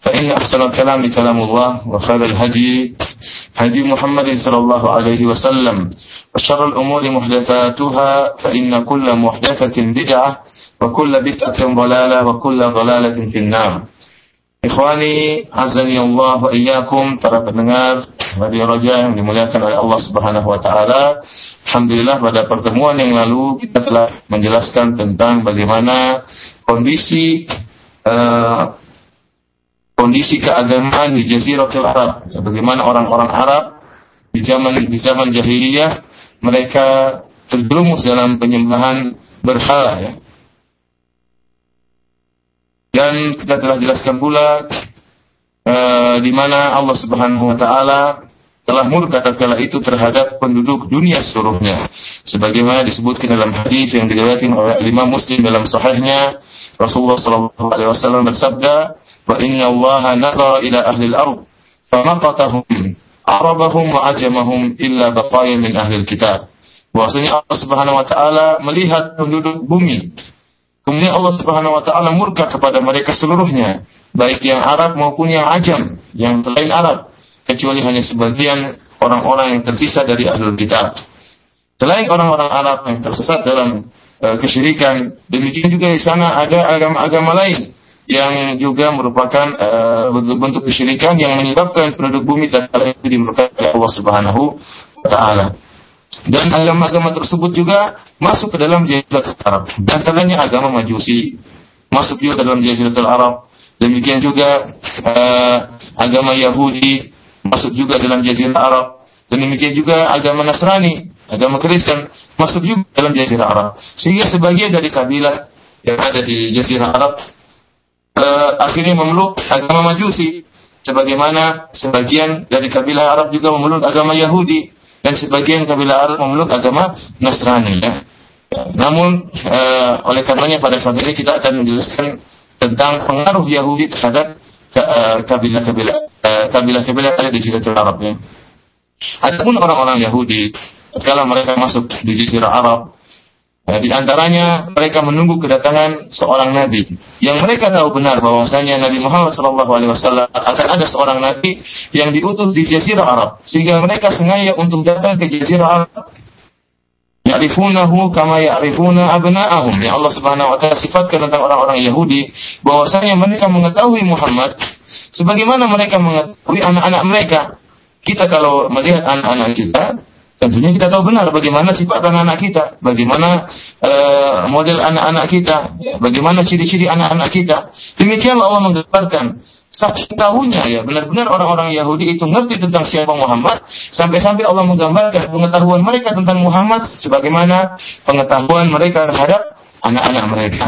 فإن أحسن الكلام كلام الله وخير الهدي هدي محمد صلى الله عليه وسلم وشر الأمور محدثاتها فإن كل محدثة بدعة وكل بدعة ضلالة وكل ضلالة في النار إخواني عزني الله وإياكم ترك النار Radi Raja yang dimuliakan oleh Allah Subhanahu Wa Taala. Alhamdulillah pada pertemuan yang lalu kita telah menjelaskan tentang bagaimana kondisi eh, kondisi keagamaan di Jaziratul Arab. Bagaimana orang-orang Arab di zaman di zaman jahiliyah mereka terjerumus dalam penyembahan berhala ya dan kita telah jelaskan pula uh, di mana Allah Subhanahu wa taala telah murka tatkala itu terhadap penduduk dunia seluruhnya. Sebagaimana disebutkan dalam hadis yang diriwayatkan oleh Imam Muslim dalam sahihnya, Rasulullah sallallahu alaihi wasallam bersabda, "Wa inna Allah nazara ila ahli al-ard, famaqatahum arabahum wa ajamahum illa baqaya min ahli al-kitab." Bahwasanya Allah Subhanahu wa taala melihat penduduk bumi Kemudian Allah Subhanahu wa taala murka kepada mereka seluruhnya, baik yang Arab maupun yang Ajam, yang selain Arab, kecuali hanya sebagian orang-orang yang tersisa dari ahlul kitab. Selain orang-orang Arab yang tersesat dalam uh, kesyirikan, demikian juga di sana ada agama-agama lain yang juga merupakan uh, bentuk-bentuk kesyirikan yang menyebabkan penduduk bumi dan itu dimurkai oleh Allah Subhanahu wa taala. Dan agama-agama tersebut juga masuk ke dalam Jaziratul Arab. Dan antaranya agama Majusi masuk juga ke dalam Jaziratul Arab. Demikian juga uh, agama Yahudi masuk juga dalam Jazirah Arab. Dan demikian juga agama Nasrani, agama Kristen masuk juga dalam Jazirah Arab. Sehingga sebagian dari kabilah yang ada di Jazirah Arab uh, akhirnya memeluk agama Majusi. Sebagaimana sebagian dari kabilah Arab juga memeluk agama Yahudi dan sebagian kabilah Arab memeluk agama Nasrani ya. Namun e, oleh karenanya pada saat ini kita akan menjelaskan tentang pengaruh Yahudi terhadap eh, kabilah-kabilah uh, kabilah-kabilah ada di Jazirah Arab ya. Adapun orang-orang Yahudi kalau mereka masuk di Jazirah Arab Ya, di antaranya mereka menunggu kedatangan seorang nabi yang mereka tahu benar bahwasanya Nabi Muhammad SAW akan ada seorang nabi yang diutus di Jazirah Arab sehingga mereka sengaja untuk datang ke Jazirah Arab Ya'rifunahu kama ya'rifuna abna'ahum. Ya Allah Subhanahu wa taala sifatkan tentang orang-orang Yahudi bahwasanya mereka mengetahui Muhammad sebagaimana mereka mengetahui anak-anak mereka. Kita kalau melihat anak-anak kita, Tentunya kita tahu benar bagaimana sifat anak-anak kita, bagaimana uh, model anak-anak kita, bagaimana ciri-ciri anak-anak kita. Demikianlah Allah menggambarkan saking tahunya ya benar-benar orang-orang Yahudi itu ngerti tentang siapa Muhammad sampai-sampai Allah menggambarkan pengetahuan mereka tentang Muhammad sebagaimana pengetahuan mereka terhadap anak-anak mereka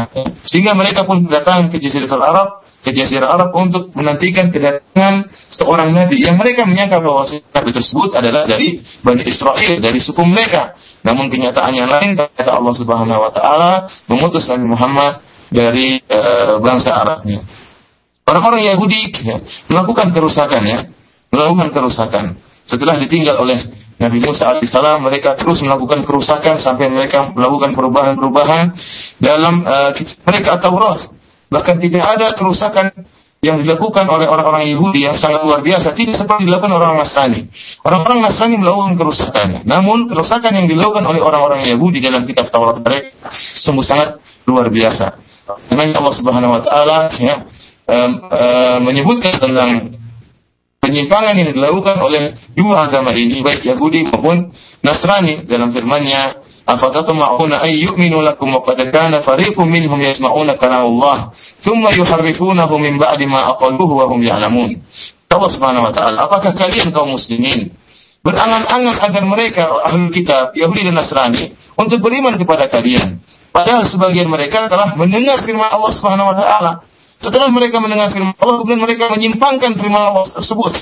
sehingga mereka pun datang ke Jazirah Arab ke Jazirah Arab untuk menantikan kedatangan seorang nabi yang mereka menyangka bahwa nabi tersebut adalah dari Bani Israel, dari suku mereka. Namun kenyataannya lain, kata Allah Subhanahu wa taala memutus Nabi Muhammad dari e, bangsa Arabnya. Orang-orang Yahudi ya, melakukan kerusakan ya, melakukan kerusakan. Setelah ditinggal oleh Nabi Musa alaihissalam mereka terus melakukan kerusakan sampai mereka melakukan perubahan-perubahan dalam uh, mereka Taurat Bahkan tidak ada kerusakan yang dilakukan oleh orang-orang Yahudi yang sangat luar biasa tidak seperti dilakukan orang Nasrani. Orang-orang Nasrani melakukan kerusakan. Namun kerusakan yang dilakukan oleh orang-orang Yahudi dalam kitab Taurat mereka sungguh sangat luar biasa. Dengan Allah Subhanahu wa taala ya um, um, menyebutkan tentang penyimpangan yang dilakukan oleh dua agama ini baik Yahudi maupun Nasrani dalam firman-Nya Allah Subhanahu wa taala apakah kalian kaum muslimin berangan-angan agar mereka Ahlul kitab Yahudi dan Nasrani untuk beriman kepada kalian? Padahal sebagian mereka telah mendengar firman Allah Subhanahu setelah mereka mendengar firman Allah kemudian mereka menyimpangkan firman Allah tersebut.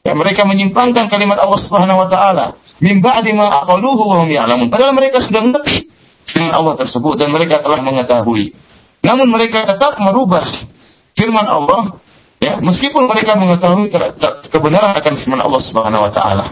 Ya, mereka menyimpangkan kalimat Allah Subhanahu wa taala. Min ba'di ma aqaluhu wa hum ya'lamun. Padahal mereka sudah mengerti firman Allah tersebut dan mereka telah mengetahui. Namun mereka tetap merubah firman Allah ya meskipun mereka mengetahui kebenaran akan firman Allah Subhanahu wa taala.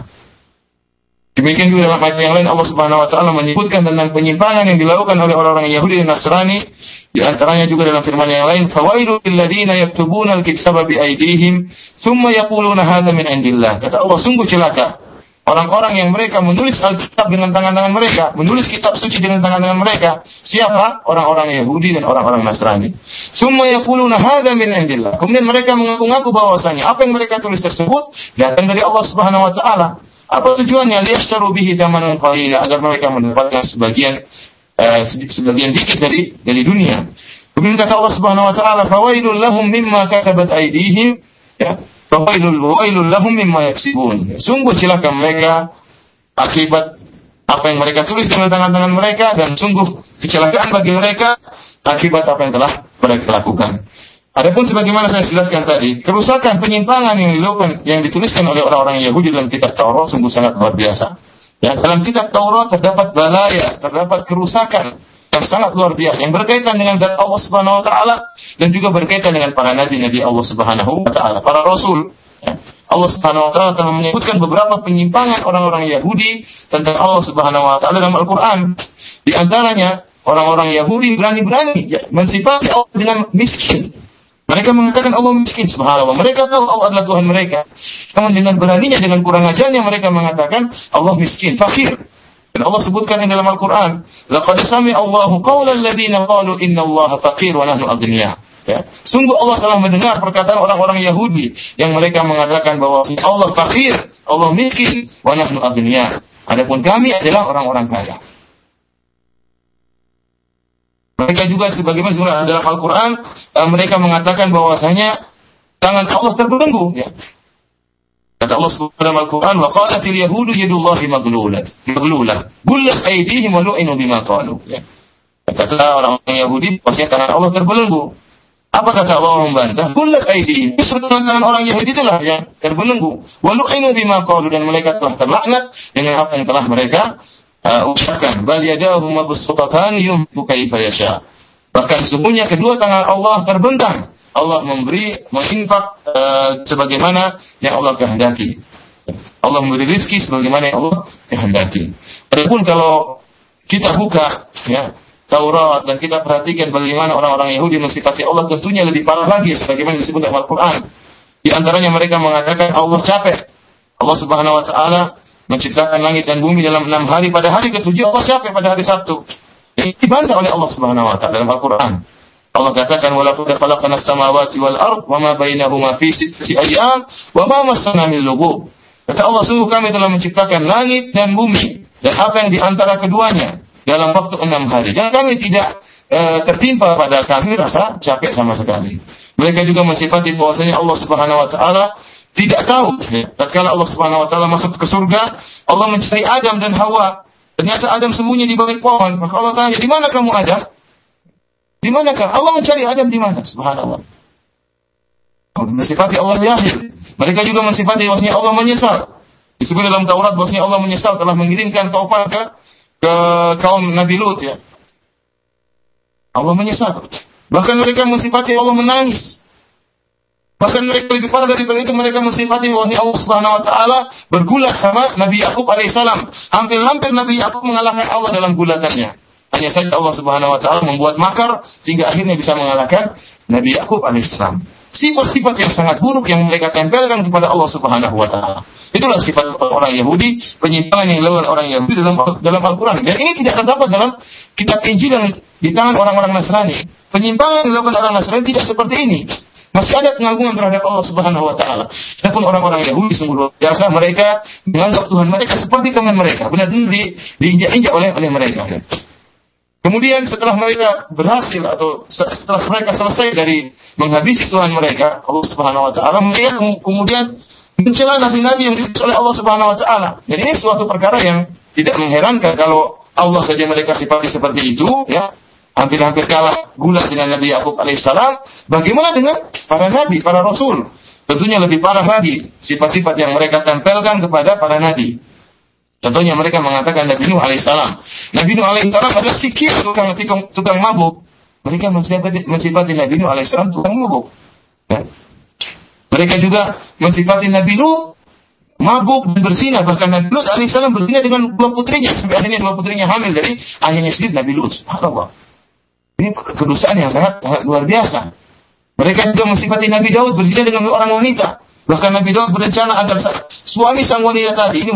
Demikian juga dalam ayat yang lain Allah Subhanahu wa taala menyebutkan tentang penyimpangan yang dilakukan oleh orang-orang Yahudi dan Nasrani di antaranya juga dalam firman yang lain fawailu lil ladzina yaktubuna alkitaba bi aydihim thumma yaquluna hadza indillah. Kata Allah sungguh celaka. Orang-orang yang mereka menulis Alkitab dengan tangan-tangan mereka menulis kitab suci dengan tangan-tangan mereka siapa? Orang-orang Yahudi dan orang-orang Nasrani. Thumma yaquluna hadza min indillah. Kemudian mereka mengaku-ngaku bahwasanya apa yang mereka tulis tersebut datang dari Allah Subhanahu wa taala. Apa tujuannya? Liyashtaru bihi thamanan qalila agar mereka mendapatkan sebagian uh, sebagian dikit dari dari dunia. Kemudian kata Allah Subhanahu wa taala, "Fawailul lahum mimma katabat aydihim." Ya, "Fawailul wailul lahum mimma yaksibun." Sungguh celaka mereka akibat apa yang mereka tulis dengan tangan-tangan mereka dan sungguh kecelakaan bagi mereka akibat apa yang telah mereka lakukan. Adapun sebagaimana saya jelaskan tadi, kerusakan penyimpangan yang dilakukan yang dituliskan oleh orang-orang Yahudi dalam kitab Taurat sungguh sangat luar biasa. Ya, dalam kitab Taurat terdapat balaya, terdapat kerusakan yang sangat luar biasa yang berkaitan dengan zat Allah Subhanahu wa taala dan juga berkaitan dengan para nabi-nabi Allah Subhanahu wa taala, para rasul. Ya. Allah Subhanahu wa taala telah menyebutkan beberapa penyimpangan orang-orang Yahudi tentang Allah Subhanahu wa taala dalam Al-Qur'an. Di antaranya orang-orang Yahudi berani-berani ya, mensifati Allah dengan miskin. Mereka mengatakan Allah miskin, subhanallah. Mereka tahu Allah adalah Tuhan mereka. Namun dengan beraninya, dengan kurang ajarnya mereka mengatakan Allah miskin, fakir. Dan Allah sebutkan dalam Al-Quran, sami Allahu qawla alladhina qalu inna Allah fakir wa nahnu agniya. Ya. Sungguh Allah telah mendengar perkataan orang-orang Yahudi yang mereka mengatakan bahwa Allah fakir, Allah miskin, wa nahnu. Adapun kami adalah orang-orang kaya. Mereka juga sebagaimana juga dalam Al-Quran uh, mereka mengatakan bahwasanya tangan Allah terbelenggu. Ya. Kata Allah dalam Al-Quran, "Wa qalatil yahudu yadullahi maglulat, maglulah, gullat aydihim wa lu'inu bima qalu." Ya. Kata orang-orang Yahudi, pasti tangan Allah terbelenggu. Apa kata Allah membantah? Gullat aydihim. Justru tangan orang Yahudi itulah yang terbelenggu. Wa lu'inu bima qalu dan mereka telah terlaknat dengan apa yang telah mereka uh, ucapkan bal yadahu mabsutatan yunfiqu kaifa yasha. Bahkan sesungguhnya kedua tangan Allah terbentang. Allah memberi menginfak uh, sebagaimana yang Allah kehendaki. Allah memberi rezeki sebagaimana yang Allah kehendaki. Adapun kalau kita buka ya Taurat dan kita perhatikan bagaimana orang-orang Yahudi mensifati Allah tentunya lebih parah lagi sebagaimana disebut dalam Al-Qur'an. Di antaranya mereka mengatakan Allah capek. Allah Subhanahu wa taala menciptakan langit dan bumi dalam enam hari. Pada hari ketujuh Allah capek pada hari Sabtu. Ini dibantah oleh Allah Subhanahu wa taala dalam Al-Qur'an. Allah katakan walaqad khalaqna as-samawati wal ard wa ma bainahuma fi sittati ayyam wa ma massana min lughub. Kata Allah sungguh kami telah menciptakan langit dan bumi dan apa yang di antara keduanya dalam waktu enam hari. Dan kami tidak e, tertimpa pada kami rasa capek sama sekali. Mereka juga mensifati bahwasanya Allah Subhanahu wa taala tidak tahu. Tatkala Allah Subhanahu wa taala masuk ke surga, Allah mencari Adam dan Hawa. Ternyata Adam sembunyi di balik pohon. Maka Allah tanya, "Di mana kamu Adam?" Di mana kah? Allah mencari Adam di mana? Subhanallah. Allah mensifati Allah Yahid. Mereka juga mensifati bahwasanya Allah menyesal. Disebut dalam Taurat bahwasanya Allah menyesal telah mengirimkan taufan ke ke kaum Nabi Lut ya. Allah menyesal. Bahkan mereka mensifati Allah menangis. Bahkan mereka lebih parah daripada itu mereka mensifati bahwa Allah Subhanahu wa taala bergulat sama Nabi Yakub alaihissalam. Hampir-hampir Nabi Yakub mengalahkan Allah dalam gulatannya. Hanya saja Allah Subhanahu wa taala membuat makar sehingga akhirnya bisa mengalahkan Nabi Yakub alaihissalam. Sifat-sifat yang sangat buruk yang mereka tempelkan kepada Allah Subhanahu wa taala. Itulah sifat orang Yahudi, penyimpangan yang dilakukan orang Yahudi dalam dalam Al-Qur'an. Dan ini tidak terdapat dalam kitab Injil yang di tangan orang-orang Nasrani. Penyimpangan yang dilakukan orang Nasrani tidak seperti ini. Masih ada pengagungan terhadap Allah Subhanahu wa taala. Adapun orang-orang Yahudi sungguh luar biasa mereka menganggap Tuhan mereka seperti teman mereka, benar-benar di, diinjak-injak oleh oleh mereka. Kemudian setelah mereka berhasil atau setelah mereka selesai dari menghabisi Tuhan mereka, Allah Subhanahu wa taala, mereka kemudian mencela nabi-nabi yang diutus oleh Allah Subhanahu wa taala. Jadi ini suatu perkara yang tidak mengherankan kalau Allah saja mereka sifati seperti itu, ya hampir-hampir kalah gula dengan Nabi Yakub alaihissalam. Bagaimana dengan para nabi, para rasul? Tentunya lebih parah lagi sifat-sifat yang mereka tempelkan kepada para nabi. Contohnya mereka mengatakan Nabi Nuh alaihissalam. Nabi Nuh alaihissalam adalah sikir tukang, tukang, tukang mabuk. Mereka mensifati, mensifati Nabi Nuh alaihissalam tukang mabuk. Ya. Mereka juga mensifati Nabi Nuh mabuk dan berzina. Bahkan Nabi Lut alaihissalam berzina dengan dua putrinya. Sampai akhirnya dua putrinya hamil dari ayahnya sendiri Nabi Lut. Subhanallah. Ini kedustaan yang sangat, sangat luar biasa. Mereka juga mensifati Nabi Daud berzina dengan orang wanita. Bahkan Nabi Daud berencana agar suami sang wanita tadi ini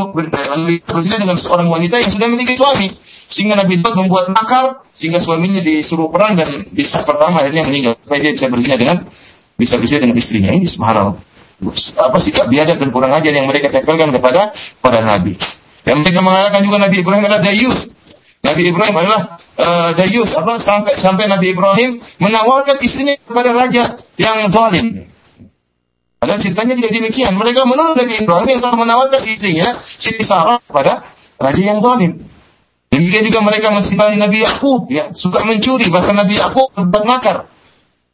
berzina dengan seorang wanita yang sudah memiliki suami. Sehingga Nabi Daud membuat makar sehingga suaminya disuruh perang dan di saat pertama akhirnya meninggal. Supaya dia bisa berzina dengan bisa berzina dengan istrinya. Ini subhanallah. Apa sikap biadab dan kurang ajar yang mereka tempelkan kepada para nabi. Yang mereka mengatakan juga Nabi Ibrahim adalah dayus. Nabi Ibrahim adalah uh, dayus apa sampai sampai Nabi Ibrahim menawarkan istrinya kepada raja yang zalim. Padahal ceritanya tidak demikian. Mereka menurut Nabi Ibrahim yang telah menawarkan istrinya Siti Sarah kepada raja yang zalim. Demikian juga mereka mensifati Nabi Yakub, ya, suka mencuri, bahkan Nabi Yakub berbuat makar.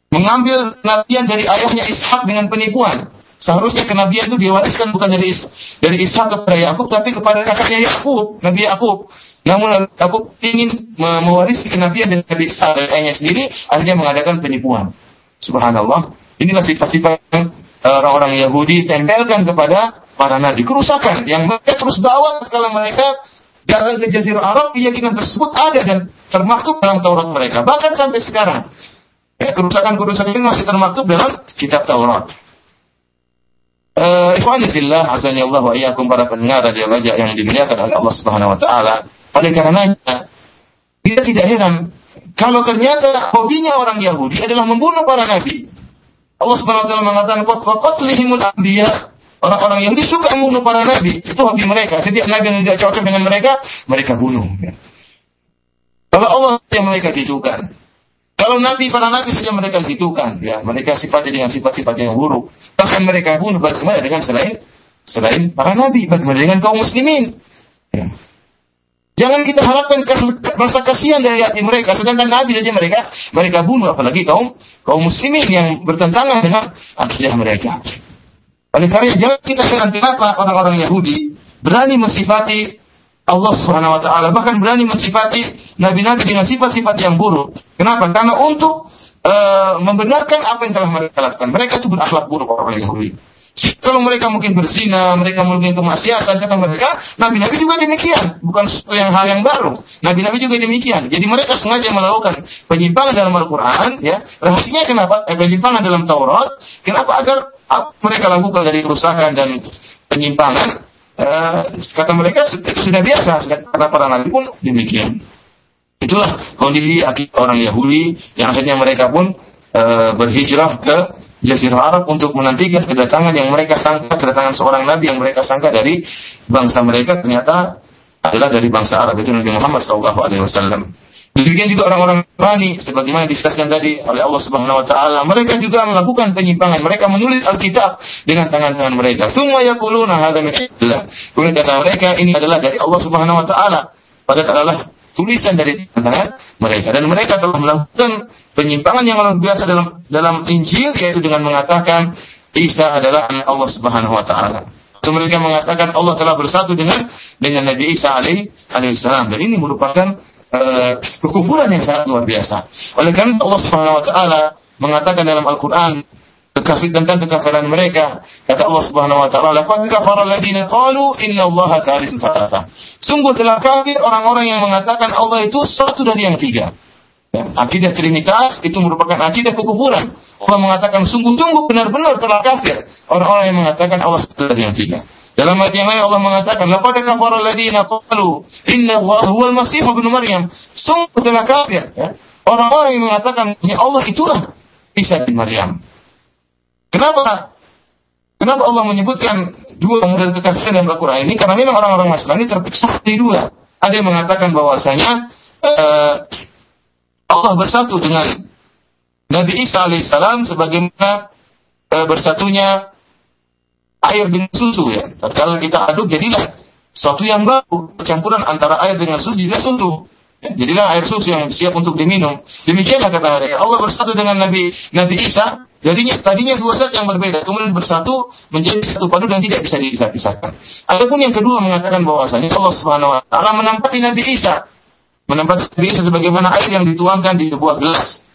Mengambil nabian dari ayahnya Ishak dengan penipuan. Seharusnya kenabian itu diwariskan bukan dari Is dari Ishak kepada Yakub, tapi kepada kakaknya Yakub, Nabi Yakub. Namun aku ingin mewarisi kenabian dari Nabi Isa dan ayahnya sendiri, akhirnya mengadakan penipuan. Subhanallah. Inilah sifat-sifat eh, orang-orang Yahudi tempelkan kepada para nabi. Kerusakan yang mereka terus bawa kalau mereka datang ke Jazirah Arab, keyakinan tersebut ada dan termaktub dalam Taurat mereka. Bahkan sampai sekarang. Ya, kerusakan-kerusakan ini masih termaktub dalam kitab Taurat. Uh, Ikhwani fillah, azani Allah wa iyyakum para pendengar radio yang dimuliakan oleh Allah Subhanahu wa taala. Oleh karenanya, kita tidak heran kalau ternyata hobinya orang Yahudi adalah membunuh para nabi. Allah Subhanahu wa taala mengatakan qatlihimul anbiya. Orang-orang Yahudi suka membunuh para nabi. Itu hobi mereka. Setiap nabi yang tidak cocok dengan mereka, mereka bunuh. Kalau Allah yang mereka gitukan. Kalau nabi para nabi saja mereka gitukan, ya mereka sifat dengan sifat-sifat yang buruk. Bahkan mereka bunuh bagaimana dengan selain selain para nabi, bagaimana dengan kaum muslimin? Ya. Jangan kita harapkan rasa kasihan dari hati mereka. Sedangkan Nabi saja mereka mereka bunuh, apalagi kaum kaum muslimin yang bertentangan dengan akidah mereka. Oleh karena jangan kita heran kenapa orang-orang Yahudi berani mensifati Allah Subhanahu wa taala, bahkan berani mensifati nabi-nabi dengan sifat-sifat yang buruk. Kenapa? Karena untuk uh, membenarkan apa yang telah mereka lakukan. Mereka itu berakhlak buruk orang Yahudi. Kalau mereka mungkin berzina, mereka mungkin kemaksiatan, kata mereka, nabi-nabi juga demikian. Bukan sesuatu yang hal yang baru. Nabi-nabi juga demikian. Jadi mereka sengaja melakukan penyimpangan dalam Al-Quran, ya. Rahasianya kenapa? Eh, penyimpangan dalam Taurat. Kenapa? Agar mereka lakukan dari kerusakan dan penyimpangan. Eh, kata mereka sudah biasa. Kata para nabi pun demikian. Itulah kondisi orang Yahudi yang akhirnya mereka pun uh, berhijrah ke Jazirah Arab untuk menantikan kedatangan yang mereka sangka kedatangan seorang nabi yang mereka sangka dari bangsa mereka ternyata adalah dari bangsa Arab itu Nabi Muhammad SAW. Demikian juga orang-orang Rani sebagaimana dijelaskan tadi oleh Allah Subhanahu wa taala, mereka juga melakukan penyimpangan. Mereka menulis Alkitab dengan tangan-tangan mereka. Semua yaquluna hadza min Kemudian kata mereka ini adalah dari Allah Subhanahu wa taala. Padahal adalah tulisan dari tangan mereka dan mereka telah melakukan penyimpangan yang luar biasa dalam dalam Injil yaitu dengan mengatakan Isa adalah anak Allah Subhanahu wa taala. Itu mereka mengatakan Allah telah bersatu dengan dengan Nabi Isa alaihi alaihissalam dan ini merupakan uh, kekufuran yang sangat luar biasa. Oleh karena Allah Subhanahu wa taala mengatakan dalam Al-Qur'an kekafir tentang kekafiran mereka. Kata Allah Subhanahu wa taala, "Laqad kafara alladziina qalu inna Allaha thalithu thalatha." Sungguh telah kafir orang-orang yang mengatakan Allah itu satu dari yang tiga. Ya, akidah Trinitas itu merupakan akidah kekufuran. Allah mengatakan sungguh-sungguh benar-benar telah kafir orang-orang yang mengatakan Allah satu dari yang tiga. Dalam ayat yang lain Allah mengatakan, "Laqad kafara alladziina qalu inna Allah huwal Masih ibnu Maryam." Sungguh telah kafir ya. Orang-orang yang mengatakan ya Allah itulah Isa bin Maryam. Kenapa? Kenapa Allah menyebutkan dua model kekafiran dalam Al-Quran ini? Karena memang orang-orang Nasrani terpisah di dua. Ada yang mengatakan bahwasanya uh, Allah bersatu dengan Nabi Isa alaihissalam sebagaimana uh, bersatunya air dengan susu ya. Kalau kita aduk jadilah suatu yang baru, campuran antara air dengan susu jadi susu. Ya, jadilah air susu yang siap untuk diminum. Demikianlah kata mereka. Allah bersatu dengan Nabi Nabi Isa Jadinya tadinya dua zat yang berbeda, kemudian bersatu menjadi satu padu dan tidak bisa dipisah-pisahkan. Adapun yang kedua mengatakan bahwasanya Allah Subhanahu wa taala menempati Nabi Isa, menempati Nabi Isa sebagaimana air yang dituangkan di sebuah gelas.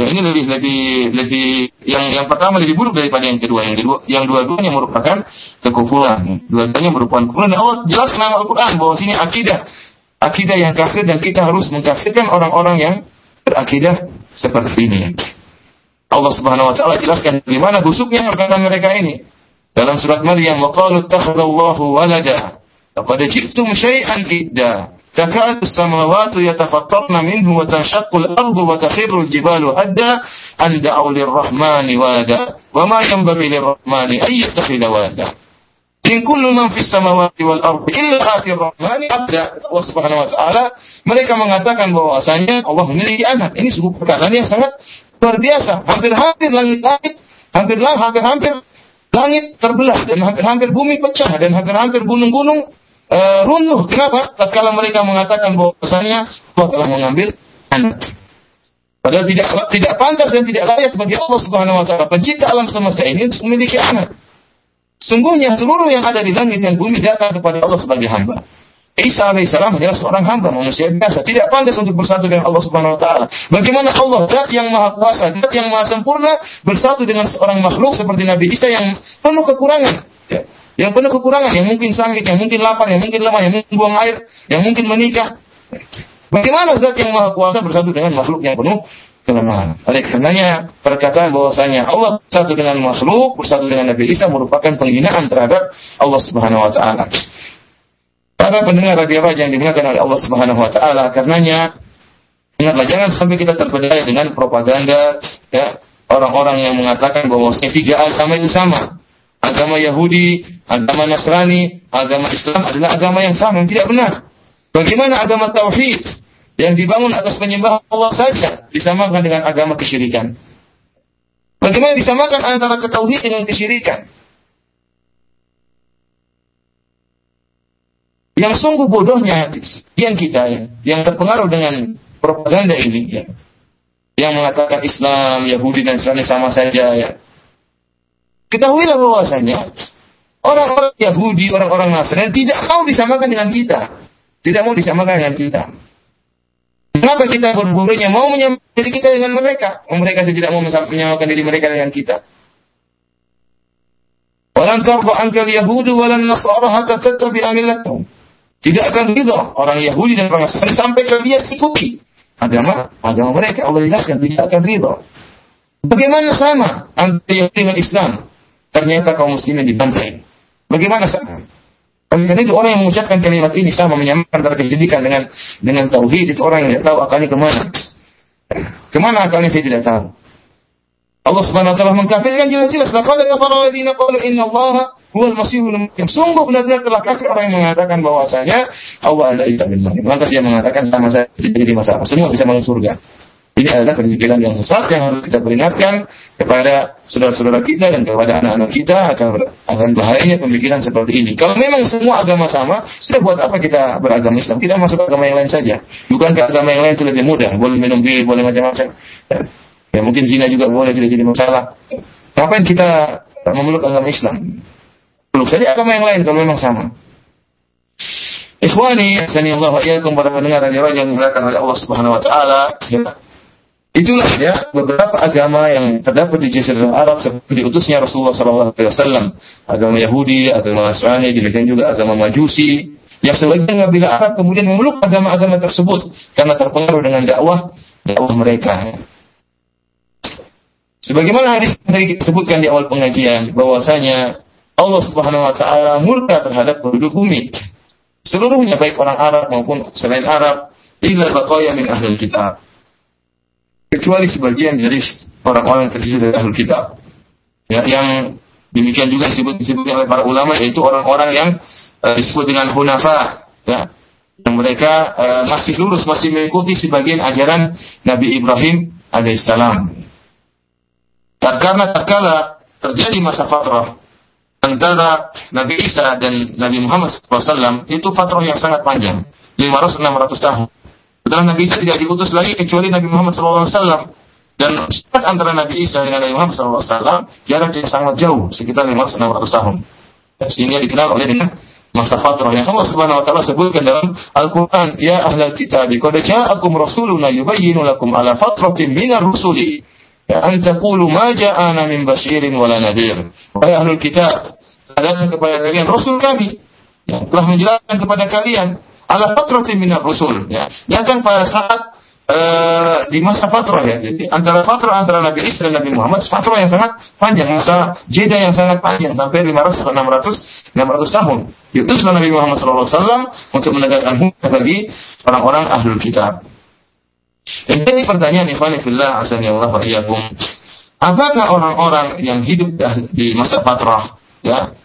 Ya, ini lebih lebih lebih yang yang pertama lebih buruk daripada yang kedua. Yang kedua yang dua-duanya merupakan kekufuran. Dua-duanya merupakan kekufuran. Allah jelas dalam Al-Qur'an bahwa sini akidah akidah yang kafir dan kita harus mengkafirkan orang-orang yang berakidah seperti ini. Allah Subhanahu wa taala jelaskan di mana busuknya perkataan mereka ini. Dalam surat Maryam wa qalu takhadallahu walada laqad jiktum syai'an idda takadu samawati yatafattarna minhu wa tanshaqqu al-ardu wa takhiru al-jibalu adda an da'u lir-rahmani walada wa ma yanbaghi lir-rahmani ay yattakhidha walada. In kullu man fis samawati wal ardi illa ati rahmani abda Allah Subhanahu wa taala mereka mengatakan bahwasanya Allah memiliki anak. Ini sungguh perkataan yang sangat luar biasa. Hampir-hampir langit-langit, hampir hampir-hampir langit terbelah dan hampir-hampir bumi pecah dan hampir-hampir gunung-gunung uh, runtuh. Kenapa? Tatkala mereka mengatakan bahwasanya Allah telah mengambil anak. Padahal tidak tidak pantas dan tidak layak bagi Allah Subhanahu wa taala pencipta alam semesta ini untuk memiliki anak. Sungguhnya seluruh yang ada di langit dan bumi datang kepada Allah sebagai hamba. Isa alaihissalam adalah seorang hamba manusia biasa, tidak pantas untuk bersatu dengan Allah Subhanahu wa taala. Bagaimana Allah, zat yang maha kuasa, zat yang maha sempurna bersatu dengan seorang makhluk seperti Nabi Isa yang penuh kekurangan. Ya. Yang penuh kekurangan, yang mungkin sakit, yang mungkin lapar, yang mungkin lemah, yang mungkin buang air, yang mungkin menikah. Bagaimana zat yang maha kuasa bersatu dengan makhluk yang penuh kelemahan. Oleh karenanya perkataan bahwasanya Allah bersatu dengan makhluk, bersatu dengan Nabi Isa merupakan penghinaan terhadap Allah Subhanahu wa taala. Para pendengar radio Raja yang dimuliakan oleh Allah Subhanahu wa taala, karenanya ingatlah jangan sampai kita terpedaya dengan propaganda ya orang-orang yang mengatakan bahwa tiga agama itu sama. Agama Yahudi, agama Nasrani, agama Islam adalah agama yang sama, yang tidak benar. Bagaimana agama tauhid yang dibangun atas penyembahan Allah saja disamakan dengan agama kesyirikan? Bagaimana disamakan antara ketauhid dengan kesyirikan? Yang sungguh bodohnya yang kita ya, yang terpengaruh dengan propaganda ini ya, yang mengatakan Islam, Yahudi dan Islam sama saja ya. Ketahuilah bahwasanya orang-orang Yahudi, orang-orang Nasrani tidak mau disamakan dengan kita. Tidak mau disamakan dengan kita. Kenapa kita berburunya mau menyamakan diri kita dengan mereka? Mereka tidak mau menyamakan diri mereka dengan kita. Walan tarda ankal yahudu walan nasara hatta tattabi'a millatahum. Tidak akan ridho orang Yahudi dan orang Nasrani sampai kalian ikuti agama agama mereka. Allah jelaskan tidak akan ridho. Bagaimana sama antara Yahudi dengan Islam? Ternyata kaum muslimin dibantai. Bagaimana sama? Karena itu orang yang mengucapkan kalimat ini sama menyamakan antara kesyirikan dengan dengan tauhid itu orang yang tidak tahu akalnya ke mana. Ke mana akalnya saya tidak tahu. Allah Subhanahu wa taala mengkafirkan jelas-jelas laqad kafara alladziina qalu inna Allah huwal masihul maryam. Sungguh benar-benar telah kafir orang yang mengatakan bahwasanya Allah Isa bin Maryam. Lantas dia mengatakan sama saya jadi masalah. Semua bisa masuk surga. Ini adalah pemikiran yang sesat yang harus kita peringatkan kepada saudara-saudara kita dan kepada anak-anak kita akan akan bahayanya pemikiran seperti ini. Kalau memang semua agama sama, sudah buat apa kita beragama Islam? Kita masuk agama yang lain saja. Bukankah agama yang lain itu lebih mudah? Boleh minum bir, boleh macam-macam. Ya mungkin zina juga boleh tidak jadi masalah. Ngapain kita memeluk agama Islam? Peluk saja agama yang lain kalau memang sama. Ikhwani, sani Allah wa iyyakum para pendengar radio yang dimuliakan oleh Allah Subhanahu wa taala, ya. Itulah ya beberapa agama yang terdapat di Jazirah Arab seperti diutusnya Rasulullah sallallahu alaihi wasallam. Agama Yahudi, agama Nasrani, demikian juga agama Majusi. Yang sebagian kabilah Arab kemudian memeluk agama-agama tersebut karena terpengaruh dengan dakwah dakwah mereka. Sebagaimana hadis yang tadi kita sebutkan di awal pengajian bahwasanya Allah Subhanahu wa taala murka terhadap penduduk bumi. Seluruhnya baik orang Arab maupun selain Arab illa baqaya min ahli kitab. Kecuali sebagian dari orang-orang yang tersisa dari ahli kitab. Ya, yang demikian juga disebut disebut oleh para ulama yaitu orang-orang yang uh, disebut dengan hunafa, ya. Yang mereka uh, masih lurus, masih mengikuti sebagian ajaran Nabi Ibrahim alaihissalam. Karena tatkala terjadi masa fatrah antara Nabi Isa dan Nabi Muhammad SAW itu fatrah yang sangat panjang, 500-600 tahun. Setelah Nabi Isa tidak diutus lagi kecuali Nabi Muhammad SAW. Dan jarak antara Nabi Isa dengan Nabi Muhammad SAW jarak yang sangat jauh, sekitar 500-600 tahun. Sehingga dikenal oleh dengan masa fatrah yang Allah Subhanahu wa taala sebutkan dalam Al-Qur'an, "Ya ahlal kitab, qad ja'akum rasuluna yubayyinu lakum ala fatratin minar rusuli an taqulu ma ja'ana min basyirin wala nadhir. Wahai ahlul kitab, datang kepada kalian rasul kami yang telah menjelaskan kepada kalian ala fatratin minar rusul ya. Datang pada saat uh, di masa fatrah ya. Jadi antara fatrah antara Nabi Isa dan Nabi Muhammad fatrah yang sangat panjang, masa jeda yang sangat panjang sampai 500 atau 600 600 tahun. Diutuslah Nabi Muhammad SAW untuk menegakkan hukum bagi orang-orang ahlul kitab. Dan jadi pertanyaan ikhwan fillah asani Allah wa. Apakah orang-orang yang hidup di masa patrah ya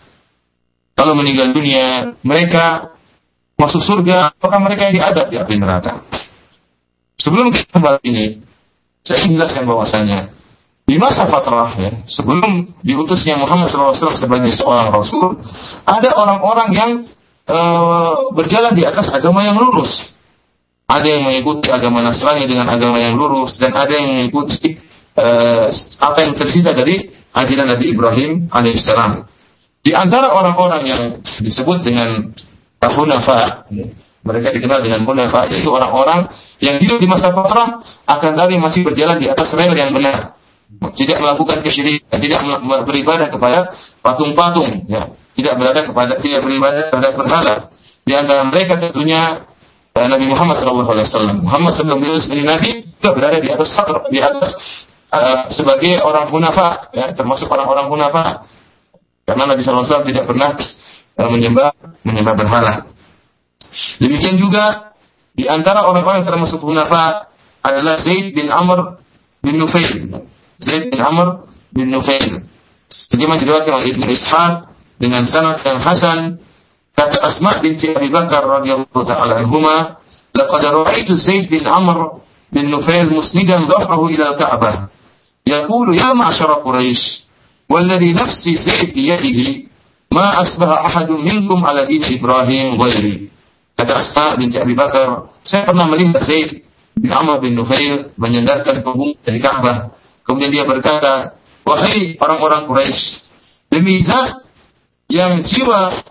kalau meninggal dunia mereka masuk surga apakah mereka yang diadab di api neraka? Sebelum kita bahas ini, saya ingin jelaskan bahwasanya di masa fatrah ya, sebelum diutusnya Muhammad SAW sebagai seorang rasul, ada orang-orang yang uh, berjalan di atas agama yang lurus. Ada yang mengikuti agama Nasrani dengan agama yang lurus dan ada yang mengikuti uh, apa yang tersisa dari ajaran Nabi Ibrahim alaihissalam. Di antara orang-orang yang disebut dengan hunafa, mereka dikenal dengan hunafa, yaitu orang-orang yang hidup di masa fatrah akan tapi masih berjalan di atas rel yang benar. Tidak melakukan kesyirikan, tidak beribadah kepada patung-patung, ya. Tidak berada kepada tidak beribadah terhadap berhala. Di antara mereka tentunya Nabi Muhammad SAW. Muhammad sebelum beliau menjadi Nabi juga berada di atas satr, di atas uh, sebagai orang hunafa, ya, termasuk orang-orang hunafa. Karena Nabi SAW tidak pernah uh, menyembah menyembah berhala. Demikian juga di antara orang-orang yang termasuk hunafa adalah Zaid bin Amr bin Nufail. Zaid bin Amr bin Nufail. Sebagaimana diriwayatkan oleh Ibnu Ishaq dengan sanad yang hasan Kata Asma binti Abi Bakar radhiyallahu taala anhuma, "Laqad ra'aitu Zaid bin Amr bin Nufail musnidan dhahrahu ila al-Ka'bah. Yaqulu ya ma'syara Quraisy, والذي نفسي زيد بيده ما أصبح أحد منكم على دين إبراهيم غيري kata Asma binti Abi Bakar saya pernah melihat Zaid bin Amr bin Nufail menyandarkan punggung dari Ka'bah kemudian dia berkata wahai orang-orang Quraisy demi zat yang jiwa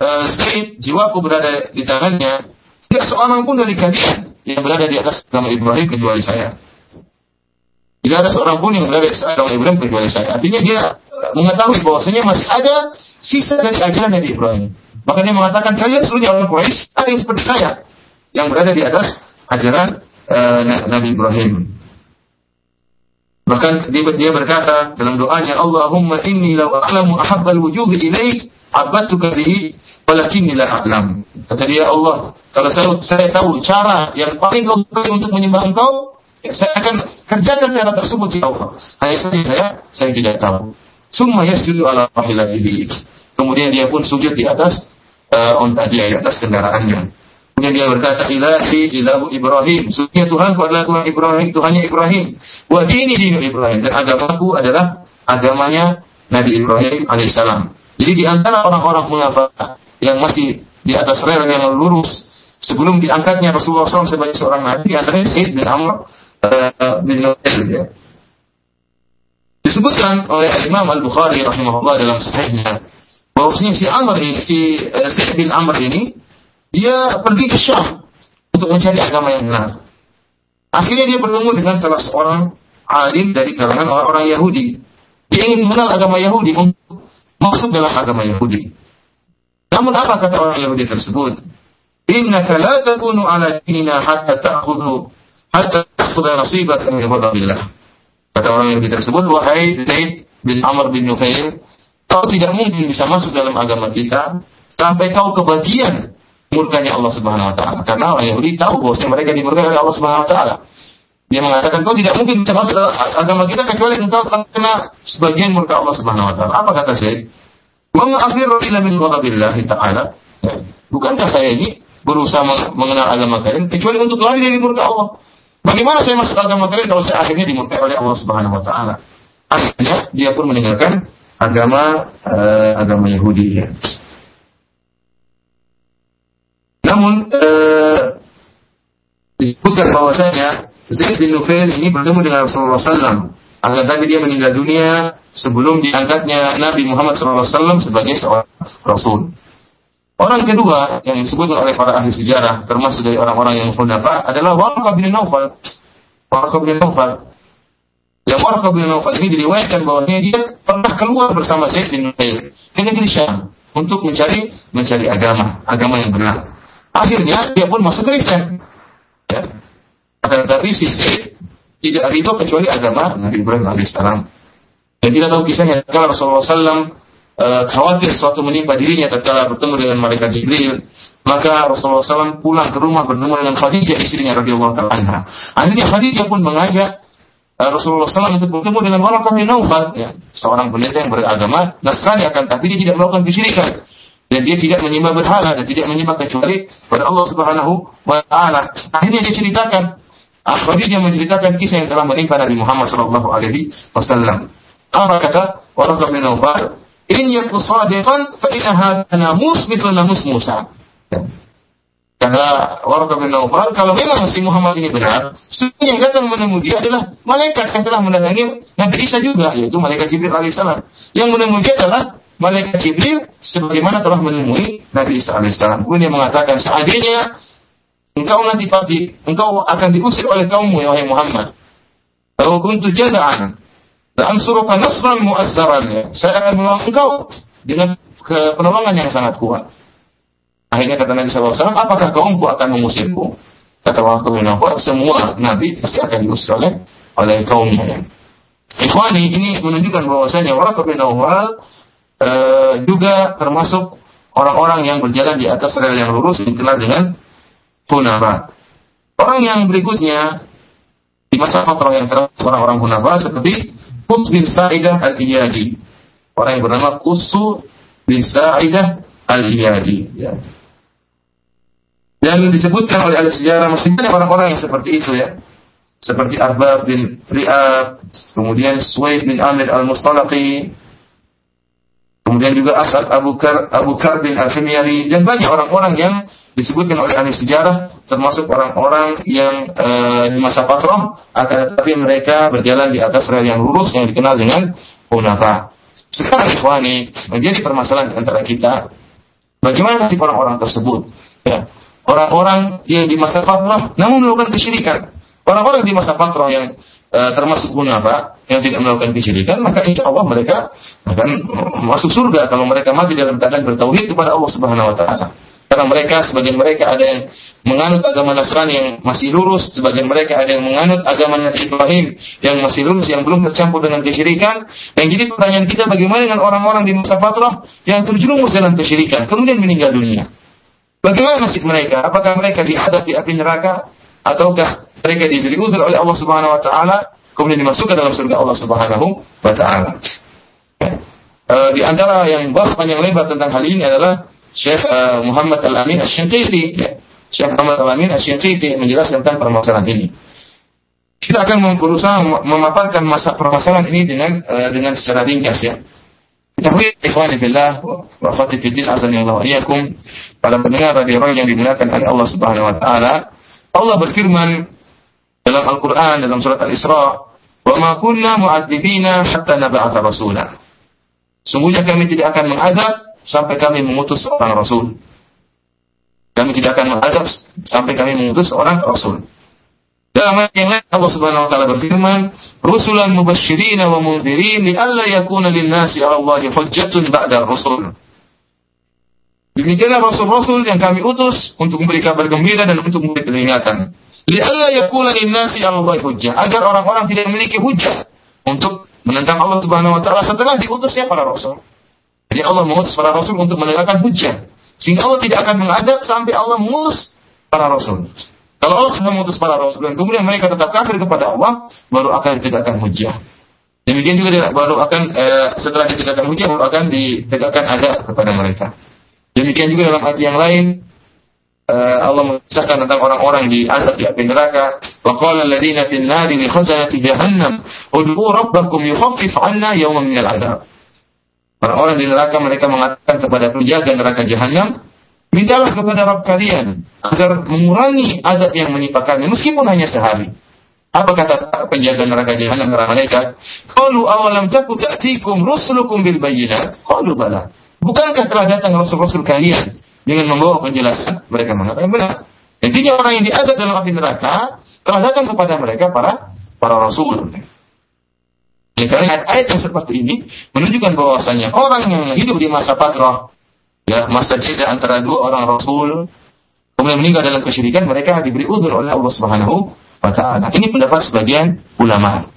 uh, Zaid jiwaku berada di tangannya, tidak seorang pun dari kalian yang berada di atas agama Ibrahim kecuali saya. Tidak ada seorang pun yang berada atas agama Ibrahim kecuali saya. Artinya dia mengetahui bahwasanya masih ada sisa dari ajaran Nabi Ibrahim. Maka dia mengatakan kalian seluruhnya orang Quraisy ada yang seperti saya yang berada di atas ajaran uh, Nabi Ibrahim. Bahkan dia, dia berkata dalam doanya, Allahumma inni law a'lamu ahabbal wujuhi ilaik abadtuka bihi walakinni la a'lam. Kata dia Allah, kalau saya, saya tahu cara yang paling kau untuk menyembah engkau, saya akan kerjakan cara tersebut ya Allah. Hanya saja saya saya tidak tahu. Summa yasjudu ala rahilatihi. Kemudian dia pun sujud di atas uh, onta dia, di atas kendaraannya. Kemudian dia berkata, ilahi ilahu Ibrahim. Sungguhnya Tuhanku adalah Tuhan Ibrahim, Tuhannya Ibrahim. Wa dini dini Ibrahim. Dan agamaku adalah agamanya Nabi Ibrahim alaihissalam. Jadi di antara orang-orang munafik yang masih di atas rel yang lurus sebelum diangkatnya Rasulullah SAW sebagai seorang nabi antaranya Said bin Amr bin Nuhail ya. Disebutkan oleh Imam Al Bukhari rahimahullah dalam sahihnya bahwasanya si Amr ini si uh, bin Amr ini dia pergi ke Syam untuk mencari agama yang benar. Akhirnya dia bertemu dengan salah seorang alim dari kalangan orang-orang Yahudi. Dia ingin mengenal agama Yahudi untuk masuk dalam agama Yahudi. Namun apa kata orang Yahudi tersebut? Innaka la takunu ala dinina hatta ta'khudhu hatta ta'khudha nasibaka min fadlillah. Kata orang Yahudi tersebut, wahai Zaid bin Amr bin Nufail, kau tidak mungkin bisa masuk dalam agama kita sampai kau kebagian murkanya Allah Subhanahu wa taala. Karena orang Yahudi tahu bahwa mereka dimurkai oleh Allah Subhanahu wa taala. Dia mengatakan kau tidak mungkin bisa masuk agama kita kecuali engkau kena sebagian murka Allah Subhanahu wa taala. Apa kata Syekh? Wa ma afiru ila min ghadabillah ta'ala. Bukankah saya ini berusaha mengenal agama kalian kecuali untuk lari dari murka Allah? Bagaimana saya masuk agama kalian kalau saya akhirnya dimurkai oleh Allah Subhanahu wa taala? Akhirnya dia pun meninggalkan agama uh, agama Yahudi ya. Namun uh, disebutkan bahwasanya Zaid bin Nufail ini bertemu dengan Rasulullah SAW. Akan tapi dia meninggal dunia sebelum diangkatnya Nabi Muhammad SAW sebagai seorang Rasul. Orang kedua yang disebutkan oleh para ahli sejarah, termasuk dari orang-orang yang khunafa, adalah Warqa bin Naufal. Warqa bin Naufal. Yang Warqa bin Naufal ini diriwayatkan bahwa dia pernah keluar bersama Zaid bin Nufail ke negeri Syam untuk mencari mencari agama, agama yang benar. Akhirnya dia pun masuk Kristen. Ya. Tetapi si Zaid tidak ridho kecuali agama Nabi Ibrahim alaihissalam. Dan kita tahu kisahnya kalau Rasulullah SAW uh, khawatir suatu menimpa dirinya tatkala bertemu dengan malaikat Jibril, maka Rasulullah SAW pulang ke rumah bertemu dengan Khadijah istrinya radhiyallahu taala Akhirnya Khadijah pun mengajak uh, Rasulullah SAW untuk bertemu dengan Waraqah bin ya, seorang pendeta yang beragama Nasrani akan tapi dia tidak melakukan kesyirikan dan dia tidak menyembah berhala dan tidak menyembah kecuali pada Allah Subhanahu wa taala. Akhirnya dia ceritakan ah, Khadijah menceritakan kisah yang telah menimpa Nabi Muhammad sallallahu alaihi wasallam. Apa kata Waraqah bin Naufal? In yaku sadiqan fa inna hadha namus mithlu namus Musa. Karena Warqa bin Naufal, kalau memang si Muhammad ini benar, sesungguhnya yang datang menemui dia adalah malaikat yang telah mendatangi Nabi Isa juga, yaitu malaikat Jibril alaihissalam. Yang menemui dia adalah malaikat Jibril sebagaimana telah menemui Nabi Isa alaihissalam. Kemudian dia mengatakan, seandainya engkau nanti pasti, engkau akan diusir oleh kaummu, ya wahai Muhammad. Kalau kuntu jada'an, dan suruhkan nasran mu'azzaran. Ya. Saya akan menolong engkau dengan penolongan yang sangat kuat. Akhirnya kata Nabi SAW, apakah kaumku akan mengusirku? Kata Wahab bin semua Nabi pasti akan diusir oleh, oleh kaumnya. Ikhwani, ini menunjukkan bahwasanya Wahab bin Nawfal e, juga termasuk orang-orang yang berjalan di atas rel yang lurus dikenal dengan Hunafa. Orang yang berikutnya di masa fatrah yang terhadap orang-orang Hunafa seperti Kus bin Sa'idah al-Iyadi. Orang yang bernama Kusu bin Sa'idah al-Iyadi. Ya. Dan disebutkan oleh ahli sejarah banyak orang-orang yang seperti itu ya. Seperti Arbab bin Ri'ab, kemudian Suwaid bin Amir al-Mustalaqi, kemudian juga Asad Abu Kar, Abu Kar bin al-Himyari, dan banyak orang-orang yang disebutkan oleh ahli sejarah termasuk orang-orang yang e, di masa patroh akan tetapi mereka berjalan di atas rel yang lurus yang dikenal dengan hunafa. Sekarang ikhwani menjadi permasalahan antara kita bagaimana nasib orang-orang tersebut? Ya. Orang-orang yang di masa patroh namun melakukan kesyirikan. Orang-orang di masa patroh yang e, termasuk hunafa yang tidak melakukan kesyirikan maka insya Allah mereka akan masuk surga kalau mereka mati dalam keadaan bertauhid kepada Allah Subhanahu Wa Taala. Karena mereka, sebagian mereka ada yang menganut agama Nasrani yang masih lurus, sebagian mereka ada yang menganut agama Nabi Ibrahim yang masih lurus, yang belum tercampur dengan kesyirikan. Dan jadi pertanyaan kita bagaimana dengan orang-orang di masa fatrah yang terjerumus dalam kesyirikan, kemudian meninggal dunia. Bagaimana nasib mereka? Apakah mereka dihadap di api neraka? Ataukah mereka diberi udur oleh Allah Subhanahu Wa Taala kemudian dimasukkan dalam surga Allah Subhanahu Wa Taala? Ya. E, di antara yang bahas panjang lebar tentang hal ini adalah Syekh uh, Muhammad Al-Amin Asy-Syanqiti. Ya. Syekh Muhammad Al-Amin Asy-Syanqiti menjelaskan tentang permasalahan ini. Kita akan berusaha memaparkan masa permasalahan ini dengan uh, dengan secara ringkas ya. Ketahui ikhwani fillah wa akhwati fiddin azani Allah iyyakum para pendengar radio yang dimuliakan oleh Allah Subhanahu wa taala. Allah berfirman dalam Al-Qur'an dalam surat Al-Isra, "Wa ma kunna mu'adzibina hatta nab'atha rasula." Sungguhnya kami tidak akan mengadab sampai kami mengutus seorang rasul. Kami tidak akan menghadap sampai kami mengutus seorang rasul. Dalam ayat yang lain Allah Subhanahu wa taala berfirman, "Rusulan mubasysyirin wa mundzirin alla yakuna lin-nasi 'ala Allahi hujjatun ba'da rusul." Demikianlah rasul-rasul yang kami utus untuk memberi kabar gembira dan untuk memberi peringatan. Li'alla yakuna lin-nasi 'ala Allahi hujjah, agar orang-orang tidak memiliki hujjah untuk menentang Allah Subhanahu wa taala setelah diutusnya para rasul. Jadi Allah mengutus para rasul untuk menegakkan hujah. Sehingga Allah tidak akan mengadab sampai Allah mengutus para rasul. Kalau Allah sudah mengutus para rasul dan kemudian mereka tetap kafir kepada Allah, baru akan ditegakkan hujah. Demikian juga baru akan eh, setelah ditegakkan hujah baru akan ditegakkan adab kepada mereka. Demikian juga dalam ayat yang lain uh, Allah mengisahkan tentang orang-orang di azab di api neraka. Wa qala alladziina fil nari li khazanati jahannam ud'u rabbakum yukhaffif 'anna yawman 'adzab. Orang-orang di neraka mereka mengatakan kepada penjaga neraka jahanam, mintalah kepada Rabb kalian agar mengurangi azab yang menimpa kami meskipun hanya sehari. Apa kata penjaga neraka jahanam para malaikat? Qalu awalam taku ta'tikum rusulukum bil bayyinat? Qalu bala. Bukankah telah datang rasul-rasul kalian dengan membawa penjelasan? Mereka mengatakan benar. Intinya orang yang diazab dalam api neraka telah datang kepada mereka para para rasul. Oleh karena ayat-ayat yang seperti ini menunjukkan bahwasanya orang yang hidup di masa patrah, ya masa jeda antara dua orang rasul, kemudian meninggal dalam kesyirikan, mereka diberi uzur oleh Allah Subhanahu wa taala. Ini pendapat sebagian ulama.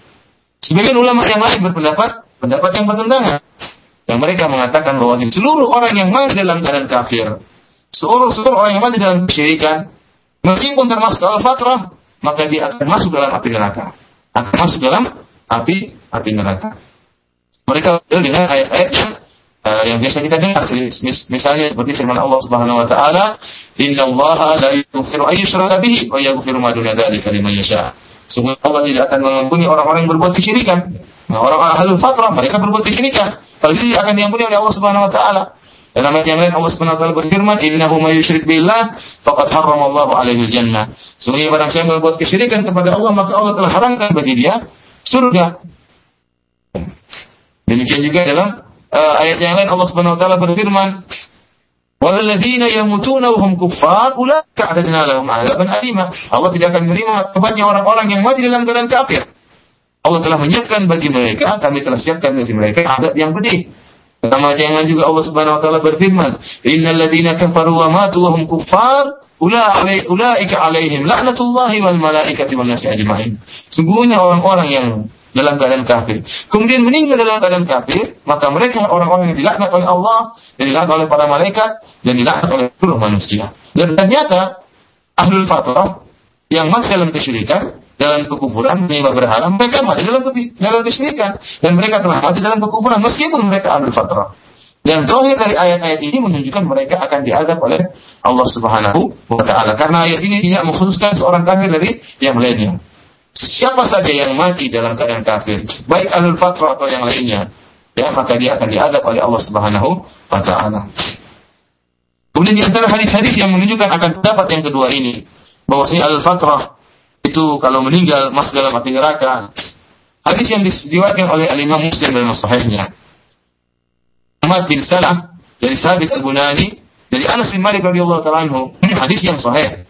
Sebagian ulama yang lain berpendapat pendapat yang bertentangan yang mereka mengatakan bahwa seluruh orang yang mati dalam keadaan kafir, seluruh seluruh orang yang mati dalam kesyirikan, meskipun termasuk al-fatrah, maka dia akan masuk dalam api neraka. Akan masuk dalam api api neraka. Mereka dengan ayat-ayat uh, yang biasa kita dengar misalnya seperti firman Allah Subhanahu wa taala inna Allah la yaghfiru ay yushraka bihi wa yaghfiru ma duna dzalika liman yasha sungguh Allah tidak akan mengampuni orang-orang yang berbuat kesyirikan nah orang-orang ahlul fatrah mereka berbuat kesyirikan kalau akan diampuni oleh Allah Subhanahu wa taala. Dalam ayat yang lain Allah Subhanahu wa taala berfirman, "Innahu may yusyrik billah faqad harrama Allahu alaihi jannah." Sungguh barang siapa berbuat kesyirikan kepada Allah, maka Allah telah haramkan bagi dia surga. Demikian juga dalam uh, ayat yang lain Allah Subhanahu wa taala berfirman, "Walladzina yamutuna wa hum kuffar, ulaika a'tadna lahum 'adzaban alima." Allah tidak akan menerima tobatnya orang-orang yang mati dalam keadaan kafir. Allah telah menyiapkan bagi mereka, kami telah siapkan bagi mereka adab yang pedih. Ayat yang juga Allah Subhanahu wa taala berfirman, "Innal ladzina kafaru wa matu wa hum kuffar, ulaika alaihim laknatullahi wal malaikati wan nasi ajma'in." Sungguhnya orang-orang yang dalam keadaan kafir. Kemudian meninggal dalam keadaan kafir, maka mereka orang-orang yang dilaknat oleh Allah, yang dilaknat oleh para malaikat, dan dilaknat oleh seluruh manusia. Dan ternyata ahlul fatrah yang masih dalam kesyirikan dalam kekufuran, menyembah berhala, mereka mati dalam dalam kesyirikan dan mereka telah mati dalam kekufuran meskipun mereka ambil fatrah. Dan zahir dari ayat-ayat ini menunjukkan mereka akan diadab oleh Allah Subhanahu wa taala. Karena ayat ini tidak mengkhususkan seorang kafir dari yang lainnya. Siapa saja yang mati dalam keadaan kafir, baik ahlul fatrah atau yang lainnya, ya maka dia akan diadab oleh Allah Subhanahu wa taala. Kemudian di antara hadis-hadis yang menunjukkan akan pendapat yang kedua ini, bahwasanya al-fatrah itu kalau meninggal masuk dalam api neraka. Hadis yang diriwayatkan oleh Al-Imam Muslim dalam sahihnya. Ahmad bin Salah dari Sabit Al-Bunani dari Anas bin Malik radhiyallahu taala anhu. Hadis yang sahih.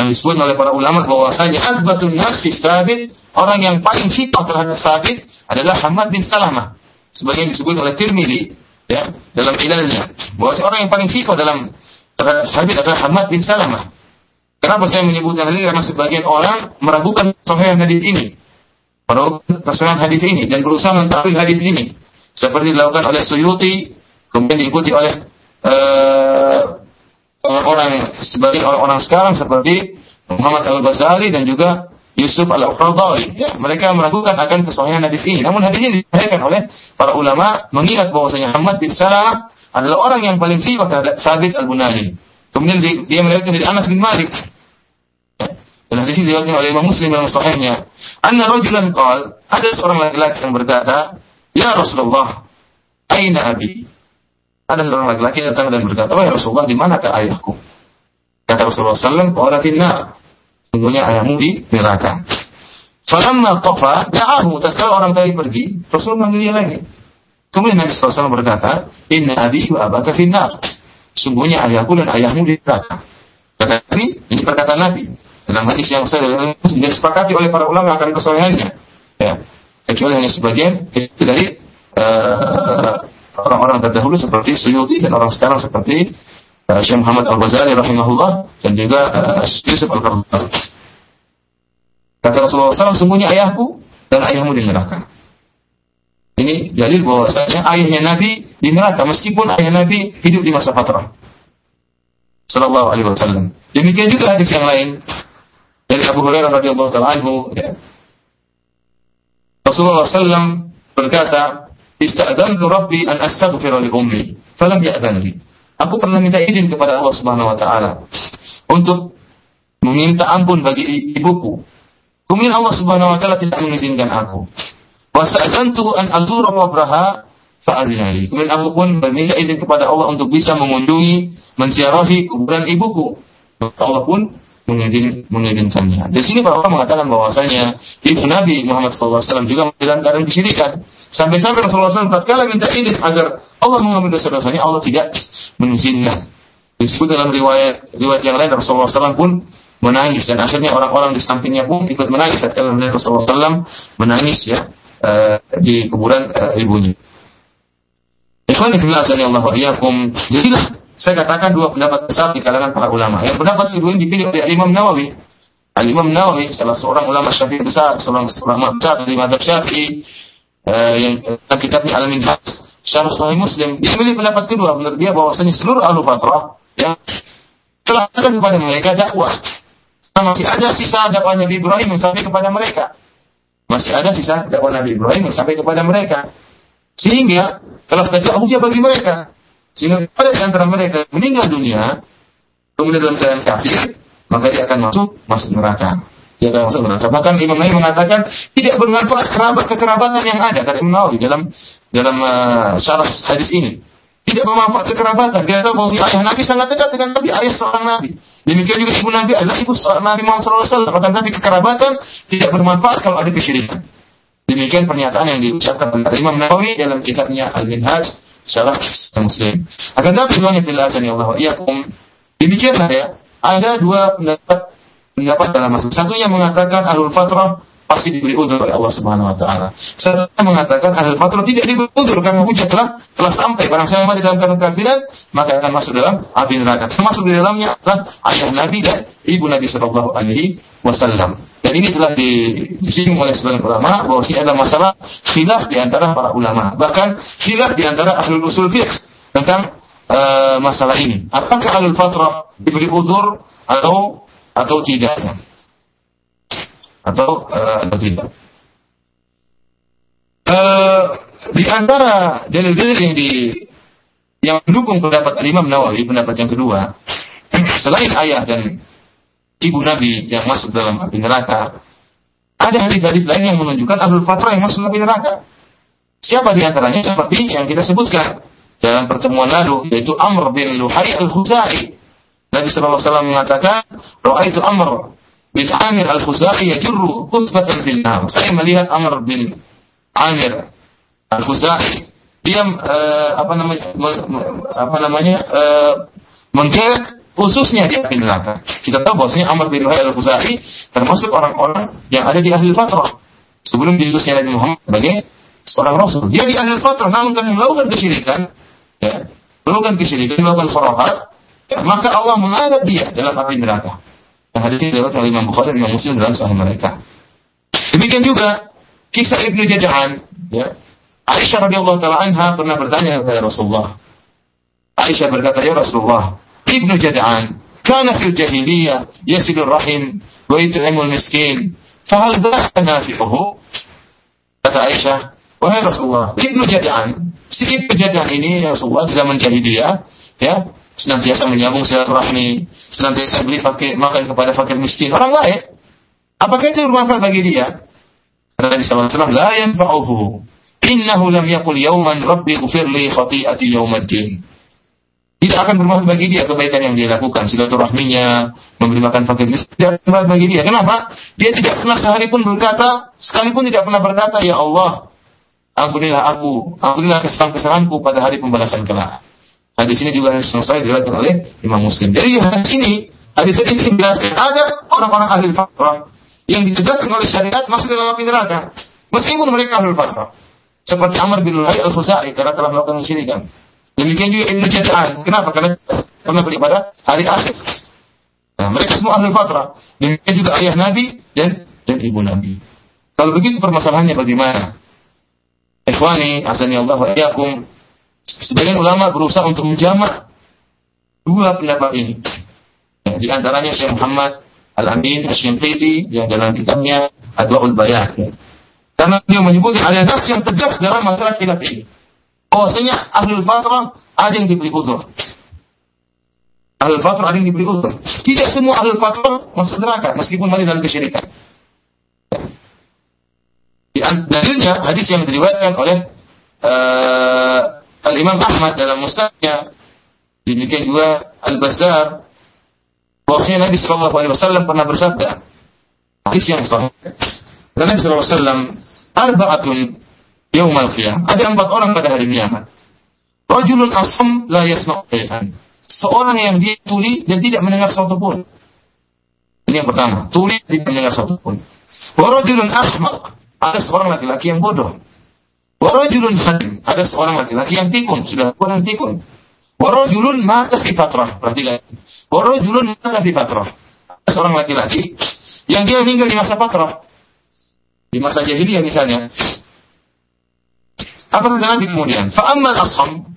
Yang disebut oleh para ulama bahwasanya azbatun nas fi Sabit, orang yang paling fitrah terhadap Sabit adalah Ahmad bin Salamah. Sebagian disebut oleh Tirmidzi ya dalam ilalnya bahwa orang yang paling fitrah dalam terhadap Sabit adalah Ahmad bin Salamah. Kenapa saya menyebutkan ini? Karena sebagian orang meragukan sahih hadis ini. Meragukan kesahihan hadis ini dan berusaha mentakwil hadis ini. Seperti dilakukan oleh Suyuti, kemudian diikuti oleh uh, orang sebagian orang-orang sekarang seperti Muhammad Al-Ghazali dan juga Yusuf Al-Qardawi. Ya, mereka meragukan akan kesahihan hadis ini. Namun hadis ini disahihkan oleh para ulama mengingat bahwasanya Muhammad bin Salam adalah orang yang paling fiqh terhadap Sabit Al-Bunani. Kemudian dia melihatkan dari Anas bin Malik dan hadis ini diriwayatkan oleh Imam Muslim dalam sahihnya. Anna rajulan qal, ada seorang laki-laki yang berkata, "Ya Rasulullah, aina abi?" Ada seorang laki-laki datang dan berkata, "Wahai Rasulullah, di manakah ayahku?" Kata Rasulullah sallallahu alaihi wasallam, Sungguhnya ayahmu di neraka. Falamma qafa da'ahu tatkala orang tadi pergi, Rasul manggil dia lagi. Kemudian Nabi SAW berkata, Inna abi wa abaka finnar. Sungguhnya ayahku dan ayahmu di neraka. Kata Nabi, ini perkataan Nabi. Dalam hadis yang saya disepakati oleh para ulama akan kesalahannya. Ya. Kecuali hanya sebagian dari uh, orang-orang terdahulu seperti Suyuti dan orang sekarang seperti uh, Syekh Muhammad Al-Ghazali rahimahullah dan juga uh, Yusuf Al-Qardawi. Kata Rasulullah SAW, sungguhnya ayahku dan ayahmu di neraka. Ini dalil bahwasanya ayahnya Nabi di neraka meskipun ayah Nabi hidup di masa fatrah. Sallallahu Alaihi Wasallam. Demikian juga hadis yang lain dari Abu Hurairah radhiyallahu taala anhu. Ya. Rasulullah SAW berkata, "Ista'dzantu Rabbi an astaghfira li ummi, falam ya'dzan li." Aku pernah minta izin kepada Allah Subhanahu wa taala untuk meminta ampun bagi ibuku. Kemudian Allah Subhanahu wa taala tidak mengizinkan aku. Wasa'dzantu an azura qabraha fa'adhinali. Kemudian aku pun meminta izin kepada Allah untuk bisa mengunjungi, menziarahi kuburan ibuku. Allah pun mengizin, mengizinkannya. Di sini para orang mengatakan bahwasanya ibu Nabi Muhammad SAW juga keadaan kesyirikan. Sampai-sampai Rasulullah SAW tatkala minta izin agar Allah mengambil dosa-dosanya, Allah tidak mengizinkan. Disebut dalam riwayat riwayat yang lain Rasulullah SAW pun menangis dan akhirnya orang-orang di sampingnya pun ikut menangis saat melihat Rasulullah SAW menangis ya uh, di kuburan uh, ibunya. Ikhwan fillah Allah wa. Jadilah saya katakan dua pendapat besar di kalangan para ulama. Yang pendapat kedua ini dipilih oleh Imam Nawawi. Al Imam Nawawi salah seorang ulama Syafi'i besar, seorang ulama besar dari mazhab Syafi'i eh, yang dalam kitabnya Al Minhaj Syarah Sahih Muslim. Dia memilih pendapat kedua menurut dia bahwasanya seluruh ahlu fatrah ya telah kepada mereka dakwah. Nah, masih ada sisa dakwah Nabi Ibrahim yang sampai kepada mereka. Masih ada sisa dakwah Nabi Ibrahim yang sampai kepada mereka. Sehingga telah terjadi hujah bagi mereka. Sehingga pada antara mereka meninggal dunia, kemudian dalam keadaan kafir, maka dia akan masuk masuk neraka. Masuk neraka. Bahkan Imam Nawawi mengatakan tidak bermanfaat kerabat kekerabatan yang ada kata Imam Nawawi dalam dalam uh, syarah hadis ini. Tidak bermanfaat kekerabatan. Dia tahu bahwa ayah Nabi sangat dekat dengan Nabi, ayah seorang Nabi. Demikian juga ibu Nabi adalah ibu seorang Nabi Muhammad SAW. Maka Nabi kekerabatan tidak bermanfaat kalau ada kesyirikan. Demikian pernyataan yang diucapkan oleh Imam Nawawi dalam kitabnya Al-Minhaj syarah Muslim. Akan tapi Tuhan yang azani Allah iyakum. Demikianlah ya. Ada dua pendapat pendapat dalam masalah. Satu yang mengatakan ahlul fatrah pasti diberi udur oleh Allah Subhanahu wa taala. Satu yang mengatakan ahlul fatrah tidak diberi udur karena hujah telah telah sampai barang siapa mati dalam keadaan kafiran maka akan masuk dalam api neraka. Termasuk di dalamnya adalah ayah Nabi dan ibu Nabi sallallahu alaihi wasallam. Dan ini telah disinggung oleh sebagian ulama bahwa ini adalah masalah khilaf di antara para ulama. Bahkan khilaf di antara ahli usul fiqh tentang uh, masalah ini. Apakah ahli fatrah diberi uzur atau atau tidak? Atau uh, atau tidak? Uh, di antara dalil-dalil yang di yang mendukung pendapat Imam Nawawi, pendapat yang kedua, selain ayah dan ibu Nabi yang masuk dalam api neraka. Ada hadis-hadis lain yang menunjukkan ahlul fatrah yang masuk api neraka. Siapa di antaranya seperti yang kita sebutkan dalam pertemuan lalu yaitu Amr bin Luhai al-Khuzai. Nabi wasallam mengatakan, "Ra'aitu Amr bin Amir al-Khuzai yajurru qutbatan fil nar." Saya melihat Amr bin Amir al-Khuzai dia uh, apa namanya apa namanya uh, mengkerek khususnya di ahli neraka. Kita tahu bahwasanya Amr bin Wahid al-Khuzai termasuk orang-orang yang ada di ahli fatrah. Sebelum diutusnya Nabi Muhammad sebagai seorang rasul. Dia di ahli fatrah namun kan melakukan kesyirikan, ya, melakukan kesyirikan, melakukan ya, maka Allah mengadab dia dalam api neraka. Yang hadis ini dapat oleh Imam Bukhari dan Imam Muslim dalam sahih mereka. Demikian juga kisah Ibnu Jada'an, ya. Aisyah radhiyallahu taala anha pernah bertanya kepada Rasulullah. Aisyah berkata, "Ya Rasulullah, Ibnu Jad'an kana fil jahiliyah yasilur rahim wa yut'imul miskin fahal dhaka nafi'uhu kata Aisyah wahai Rasulullah Ibnu Jad'an si Ibnu Jad'an ini ya Rasulullah zaman jahiliyah ya senantiasa menyambung silaturahmi senantiasa beli fakir makan kepada fakir miskin orang lain apakah itu bermanfaat bagi dia kata Nabi wasallam la yanfa'uhu innahu lam yaqul yawman rabbi ighfir li khati'ati yawmaddin tidak akan bermanfaat bagi dia kebaikan yang dia lakukan, silaturahminya, memberi makan fakir miskin, tidak akan bermanfaat bagi dia. Kenapa? Dia tidak pernah sehari pun berkata, sekalipun tidak pernah berkata, Ya Allah, ampunilah aku, ampunilah kesalahan-kesalahanku pada hari pembalasan kelak. Hadis ini juga selesai diriwayatkan oleh Imam Muslim. Jadi hadis ini, hadis ini menjelaskan ada orang-orang ahli fatrah yang dicegahkan oleh syariat masuk dalam api neraka. Meskipun mereka ahli fatrah. Seperti Amr bin Luhai al-Khuzai karena telah melakukan kesyirikan. Demikian juga Ibnu Jada'an. Kenapa? Karena karena beribadah hari akhir. Nah, mereka semua ahli fatrah. Demikian juga ayah Nabi dan dan ibu Nabi. Kalau begitu permasalahannya bagaimana? Ikhwani, asani Allah wa iyakum. Sebagian ulama berusaha untuk menjamak dua pendapat ini. Ya, di antaranya Syekh Muhammad Al-Amin Asyinqiti yang dalam kitabnya Adwaul Bayan. Ya. Karena dia menyebut ada nas yang tegas dalam masalah khilaf ini. Bahwasanya ahlul fatrah ada yang diberi uzur. Ahlul fatrah ada yang diberi uzur. Tidak semua ahlul fatrah masuk neraka meskipun mati dalam kesyirikan. Di dalilnya hadis yang diriwayatkan oleh uh, Al Imam Ahmad dalam Mustadnya, demikian juga Al Bazar bahwasanya Nabi Shallallahu Alaihi Wasallam pernah bersabda hadis yang sahih. Nabi Shallallahu Alaihi Wasallam arba'atun yaumal qiyam. Ada empat orang pada hari kiamat. Rajulun asam la yasma'u Seorang yang dia tuli dan tidak mendengar sesuatu pun. Ini yang pertama, tuli tidak mendengar sesuatu pun. Warajulun ahmaq. Ada seorang laki-laki yang bodoh. Warajulun hadim. Ada seorang laki-laki yang tikun. Sudah kurang tikun. Warajulun mata fi fatrah. Perhatikan. Warajulun mata fi fatrah. Seorang laki-laki yang dia meninggal di masa fatrah. Di masa jahiliyah misalnya. Apa Nabi kemudian? Fa'ammal asam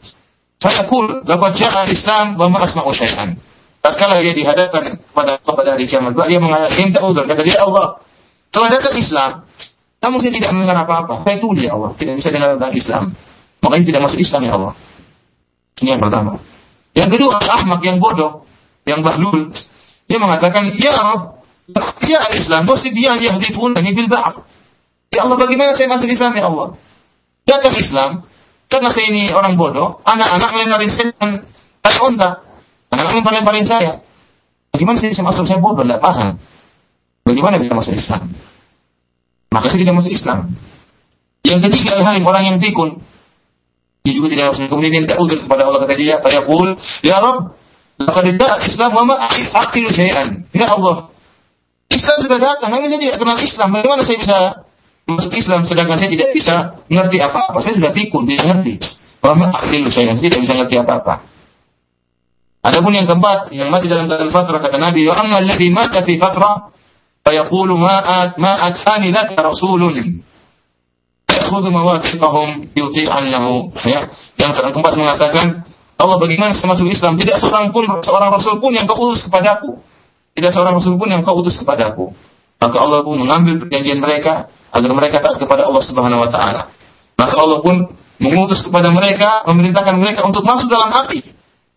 fayaqul laqad ja'a al-Islam wa ma asma'u syai'an. Tatkala dia dihadapkan kepada Allah pada hari kiamat, dia mengatakan minta uzur kata dia Allah. Telah datang Islam, namun saya tidak mendengar apa-apa. Saya tuli ya Allah, tidak bisa dengar tentang Islam. Makanya tidak masuk Islam ya Allah. Ini yang pertama. Yang kedua, ahmak yang bodoh yang bahlul. Dia mengatakan ya ya Islam dia yahdifun ini bil ba'd. Ya Allah bagaimana saya masuk Islam ya Allah? Datang Islam karena saya ini orang bodoh anak-anak lemparin saya dengan kayak unta anak-anak lemparin saya. Bagaimana saya masuk? Saya bodoh tidak paham. Bagaimana bisa masuk Islam maka saya tidak masuk Islam yang ketiga hal orang yang tikun dia juga tidak masuk kemudian minta kepada Allah kata dia fayaqul ya Rabb Laqad Islam wa aqilu syai'an. Ya Allah. Islam sudah datang, namun saya tidak kenal Islam. Bagaimana saya bisa masuk Islam sedangkan saya tidak bisa mengerti apa-apa? Saya sudah pikun, tidak mengerti. Wa aqilu syai'an, tidak bisa mengerti apa-apa. Adapun yang keempat, yang mati dalam keadaan fatrah kata Nabi, wa amma alladhi mata fi fatrah fa yaqulu ma ma atani laka rasulun ya'khudhu mawathiqahum yuti'annahu ya yang keempat mengatakan Allah bagaimana saya masuk Islam? Tidak seorang pun, seorang Rasul pun yang kau utus kepadaku. Tidak seorang Rasul pun yang kau utus kepadaku. Maka Allah pun mengambil perjanjian mereka agar mereka taat kepada Allah Subhanahu Wa Taala. Maka Allah pun mengutus kepada mereka, memerintahkan mereka untuk masuk dalam api.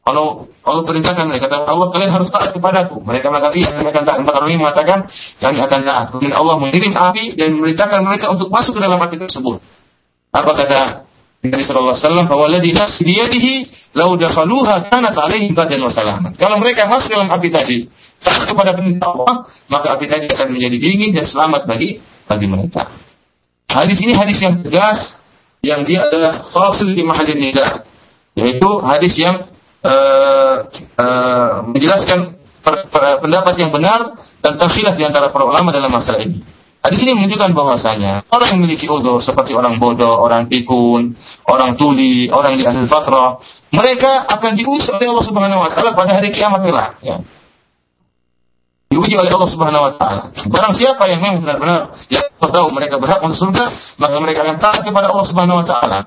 Kalau Allah perintahkan mereka, kata Allah kalian harus taat kepadaku. Mereka mengatakan iya, kami akan taat. Ini mengatakan kami akan taat. Kemudian Allah mengirim api dan memerintahkan mereka untuk masuk ke dalam api tersebut. Apa kata Nabi sallallahu alaihi wasallam, "Fawalladhi nafsi biyadihi law dakhaluha kanat alaihim badan wa salaman." Kalau mereka masuk dalam api tadi, taat kepada perintah Allah, maka api tadi akan menjadi dingin dan selamat bagi bagi mereka. Hadis ini hadis yang tegas yang dia adalah fasil di mahallin niza, yaitu hadis yang uh, menjelaskan pendapat yang benar tentang khilaf di antara para ulama dalam masalah ini. Hadis ini menunjukkan bahwasanya orang yang memiliki uzur seperti orang bodoh, orang pikun, orang tuli, orang di ahli fatrah, mereka akan diuji oleh Allah Subhanahu wa taala pada hari kiamat kelak, ya. Diuji oleh Allah Subhanahu wa taala. Barang siapa yang memang benar-benar yang tahu mereka berhak masuk surga, maka mereka akan taat kepada Allah Subhanahu wa taala.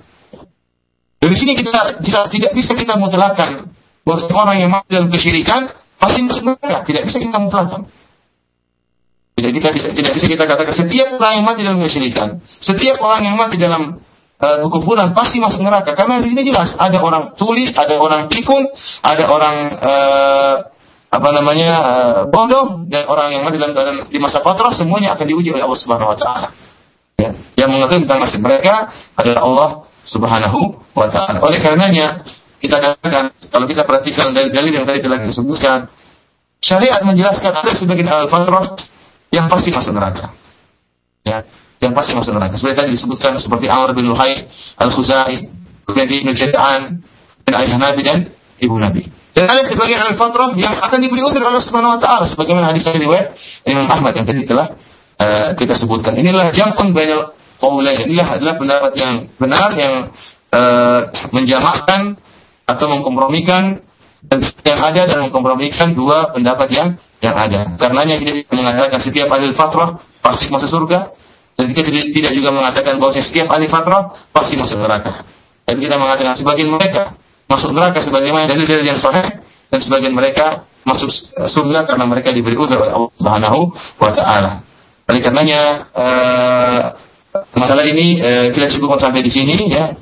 Dari sini kita tidak, tidak bisa kita mutlakan bahwa orang yang mati dalam kesyirikan pasti masuk neraka. Tidak bisa kita mutlakan. Tidak kita bisa tidak bisa kita katakan setiap orang yang mati dalam kesyirikan, setiap orang yang mati dalam uh, kekufuran pasti masuk neraka. Karena di sini jelas ada orang tuli, ada orang pikun, ada orang uh, apa namanya uh, bodoh dan orang yang mati dalam keadaan di masa fatrah semuanya akan diuji oleh Allah Subhanahu wa taala. Ya. Yang mengetahui tentang nasib mereka adalah Allah Subhanahu wa taala. Oleh karenanya kita katakan kalau kita perhatikan dari dalil yang tadi telah disebutkan syariat menjelaskan ada sebagian al-fatrah yang pasti masuk neraka. Ya, yang pasti masuk neraka. Seperti tadi disebutkan seperti Amr bin Luhai, Al-Khuzai, kemudian Ibnu Jada'an, dan ayah Nabi dan ibu Nabi. Dan ada sebagian al-fatrah yang akan diberi uzur oleh Subhanahu wa taala sebagaimana hadis dari riwayat Imam Ahmad yang tadi telah uh, kita sebutkan. Inilah jam'un bainal qaulain. Inilah adalah pendapat yang benar yang uh, menjamakkan atau mengkompromikan yang ada dan mengkompromikan dua pendapat yang yang ada. Karenanya kita mengatakan setiap ahli fatrah pasti masuk surga dan kita tidak juga mengatakan bahwa setiap ahli fatrah pasti masuk neraka. Dan kita mengatakan sebagian mereka masuk neraka sebagaimana dalil-dalil yang sahih dan sebagian mereka masuk surga karena mereka diberi uzur oleh Allah Subhanahu wa taala. Oleh karenanya uh, masalah ini uh, kita cukupkan sampai di sini ya.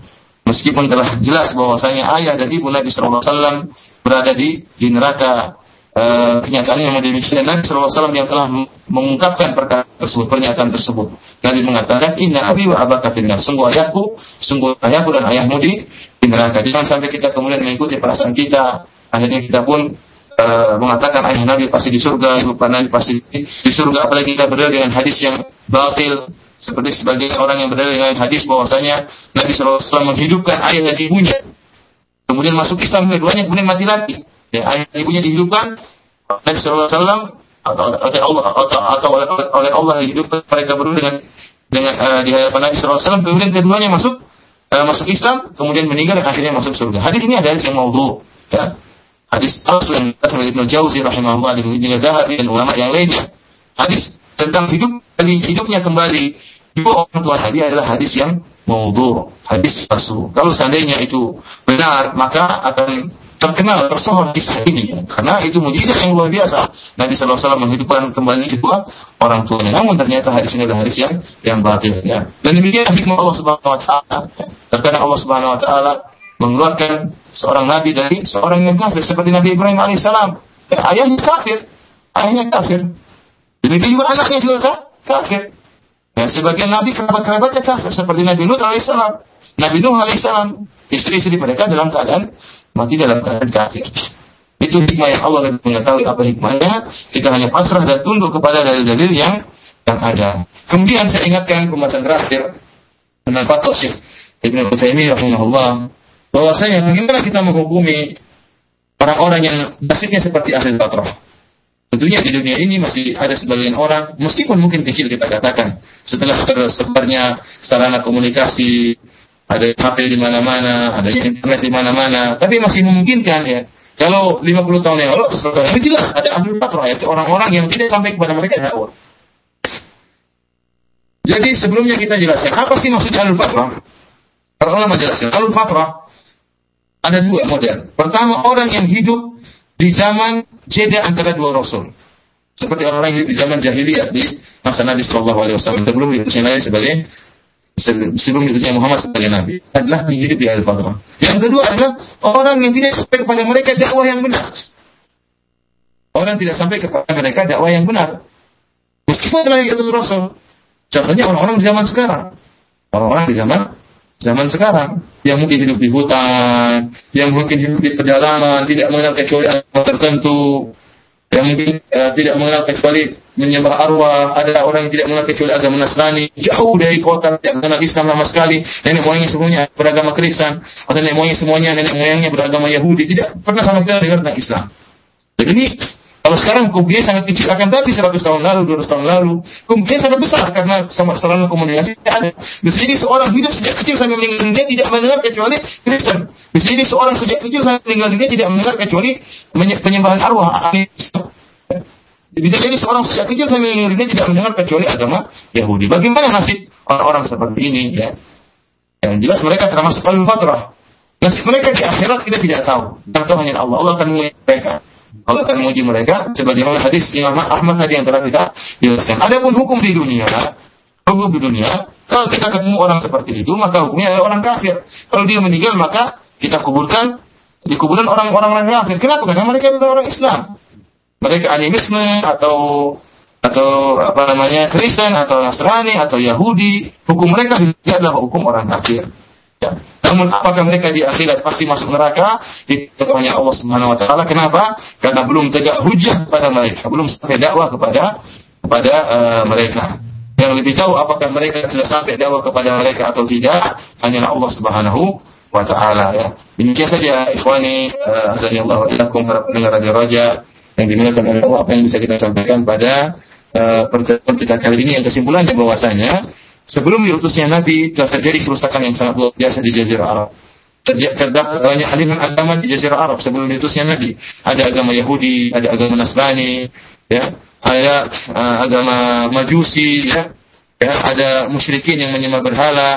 Meskipun telah jelas bahwasanya ayah dan ibu Nabi wasallam berada di di neraka Uh, kenyataan yang demikian Nabi SAW yang telah mengungkapkan perkara tersebut, pernyataan tersebut. Nabi mengatakan, Inna abi wa abaka finnar. Sungguh ayahku, sungguh ayahku dan ayahmu di, di neraka. Jangan sampai kita kemudian mengikuti perasaan kita. Akhirnya kita pun uh, mengatakan ayah Nabi pasti di surga, ibu Nabi pasti di surga. Apalagi kita berdalil dengan hadis yang batil. Seperti sebagai orang yang berdalil dengan hadis bahwasanya Nabi SAW menghidupkan ayah dan ibunya. Kemudian masuk Islam keduanya, kemudian mati lagi. Ya, ayah ibunya dihidupkan Nabi Wasallam atau oleh Allah atau, atau oleh, Allah dihidupkan mereka berdua dengan dengan uh, di hadapan Nabi Wasallam. Kemudian keduanya masuk uh, masuk Islam kemudian meninggal dan akhirnya masuk surga. Hadis ini ada hadis yang maudhu ya. Hadis asal yang dikatakan oleh Ibnu Jauzi rahimahullah dan dan ulama yang lainnya. Hadis tentang hidup hidupnya kembali dua orang tua Nabi adalah hadis yang maudhu hadis palsu. Kalau seandainya itu benar maka akan terkenal tersohor kisah ini. Karena itu mujizat yang luar biasa. Nabi SAW menghidupkan kembali kedua orang tuanya. Namun ternyata hadis ini adalah hadis yang yang batil ya. Dan demikian hikmah Allah Subhanahu Wa Taala. Terkadang Allah Subhanahu Wa Taala mengeluarkan seorang nabi dari seorang yang kafir seperti Nabi Ibrahim alaihissalam. Ya, ayahnya kafir. Ayahnya kafir. Demikian juga anaknya juga kafir ya, sebagian nabi kerabat-kerabatnya kafir seperti Nabi Lut alaihissalam Nabi Nuh alaihissalam istri-istri mereka dalam keadaan mati dalam keadaan kafir. Itu hikmah yang Allah lebih mengetahui apa hikmahnya. Kita hanya pasrah dan tunduk kepada dalil-dalil yang yang ada. Kemudian saya ingatkan pembahasan terakhir tentang Syekh Ibnu Utsaimin rahimahullah bahwasanya bagaimana kita menghukumi orang-orang yang nasibnya seperti ahli fatrah. Tentunya di dunia ini masih ada sebagian orang, meskipun mungkin kecil kita katakan, setelah tersebarnya sarana komunikasi, ada HP di mana-mana, ada internet di mana-mana, tapi masih memungkinkan ya. Kalau 50 tahun yang lalu atau 100 tahun yang lalu jelas ada ahli fatrah yaitu orang-orang yang tidak sampai kepada mereka dakwah. Jadi sebelumnya kita jelaskan apa sih maksudnya ahli fatrah? Para ulama jelaskan ahli fatrah ada dua model. Pertama orang yang hidup di zaman jeda antara dua rasul. Seperti orang-orang di zaman jahiliyah di masa Nabi Shallallahu Alaihi Wasallam sebelum diutusnya Nabi sebagai sebelum diutusnya Muhammad sebagai Nabi adalah hidup di al-fatrah. Yang kedua adalah orang yang tidak sampai kepada mereka dakwah yang benar. Orang tidak sampai kepada mereka dakwah yang benar. Meskipun telah diutus Rasul. Contohnya orang-orang di zaman sekarang. Orang-orang di zaman zaman sekarang yang mungkin hidup di hutan, yang mungkin hidup di pedalaman, tidak mengenal kecuali agama tertentu, yang mungkin uh, tidak mengenal kecuali menyembah arwah, ada orang yang tidak mengenal kecuali agama Nasrani, jauh dari kota, tidak mengenal Islam sama sekali, nenek moyangnya semuanya beragama Kristen, atau nenek moyangnya semuanya nenek moyangnya beragama Yahudi, tidak pernah sama sekali dengar tentang Islam. Jadi ini kalau sekarang kemungkinan sangat kecil akan tapi 100 tahun lalu, 200 tahun lalu, kemungkinan sangat besar karena sama sarana komunikasi ada. Bisa jadi seorang hidup sejak kecil sampai meninggal dunia tidak mendengar kecuali Kristen. Bisa jadi seorang sejak kecil sampai meninggal dunia tidak mendengar kecuali penyembahan arwah. Bisa jadi seorang sejak kecil sampai meninggal dunia tidak mendengar kecuali agama Yahudi. Bagaimana nasib orang-orang seperti ini? Ya, yang jelas mereka termasuk al-fatrah. Nasib mereka di akhirat kita tidak tahu. Yang tahu hanya Allah. Allah akan mereka. Allah akan menguji mereka sebagaimana hadis Imam Ahmad tadi yang telah kita jelaskan. Adapun hukum di dunia, hukum di dunia, kalau kita ketemu orang seperti itu, maka hukumnya adalah orang kafir. Kalau dia meninggal, maka kita kuburkan di kuburan orang-orang kafir. Kenapa? Karena mereka adalah orang Islam. Mereka animisme atau atau apa namanya Kristen atau Nasrani atau Yahudi, hukum mereka adalah hukum orang kafir. Ya. Namun apakah mereka di akhirat pasti masuk neraka? Itu hanya Allah Subhanahu wa taala. Kenapa? Karena belum tegak hujah kepada mereka, belum sampai dakwah kepada kepada uh, mereka. Yang lebih tahu apakah mereka sudah sampai dakwah kepada mereka atau tidak, hanyalah Allah Subhanahu wa taala ya. Demikian saja ikhwani uh, azanillahu ilakum pendengar radio Raja yang dimuliakan oleh Allah apa yang bisa kita sampaikan pada uh, pertemuan kita kali ini yang kesimpulannya bahwasanya Sebelum diutusnya Nabi telah terjadi kerusakan yang sangat luar biasa di Jazirah Arab. Terdapat banyak aliran agama di Jazirah Arab sebelum diutusnya Nabi. Ada agama Yahudi, ada agama Nasrani, ya, ada uh, agama Majusi, ya, ya, ada musyrikin yang menyembah berhala.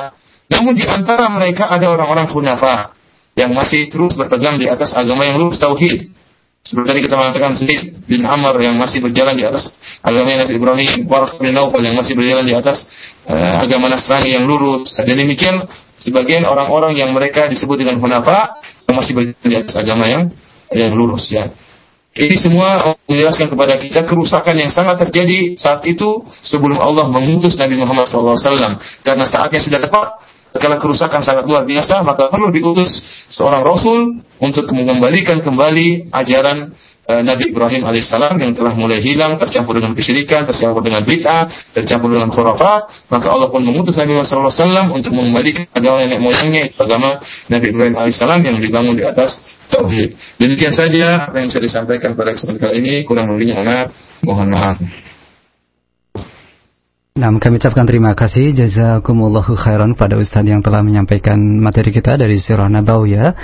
Namun di antara mereka ada orang-orang khunafa yang masih terus berpegang di atas agama yang lurus tauhid. Seperti tadi kita mengatakan Zaid bin Amr yang masih berjalan di atas agama Nabi Ibrahim, Warq bin Naufal yang masih berjalan di atas uh, agama Nasrani yang lurus. Dan demikian sebagian orang-orang yang mereka disebut dengan hunafa yang masih berjalan di atas agama yang yang lurus ya. Ini semua menjelaskan kepada kita kerusakan yang sangat terjadi saat itu sebelum Allah mengutus Nabi Muhammad SAW. Karena saatnya sudah tepat, kalau kerusakan sangat luar biasa, maka perlu diutus seorang Rasul untuk mengembalikan kembali ajaran uh, Nabi Ibrahim alaihissalam yang telah mulai hilang, tercampur dengan kesyirikan, tercampur dengan bid'ah, tercampur dengan khurafat. Maka Allah pun mengutus Nabi Muhammad SAW untuk mengembalikan agama nenek moyangnya, agama Nabi Ibrahim alaihissalam yang dibangun di atas tauhid. Demikian saja apa yang bisa disampaikan pada kesempatan kali ini. Kurang lebihnya anak, mohon maaf. Nah, kami ucapkan terima kasih. Jazakumullahu khairan pada Ustadz yang telah menyampaikan materi kita dari Sirah Nabawiyah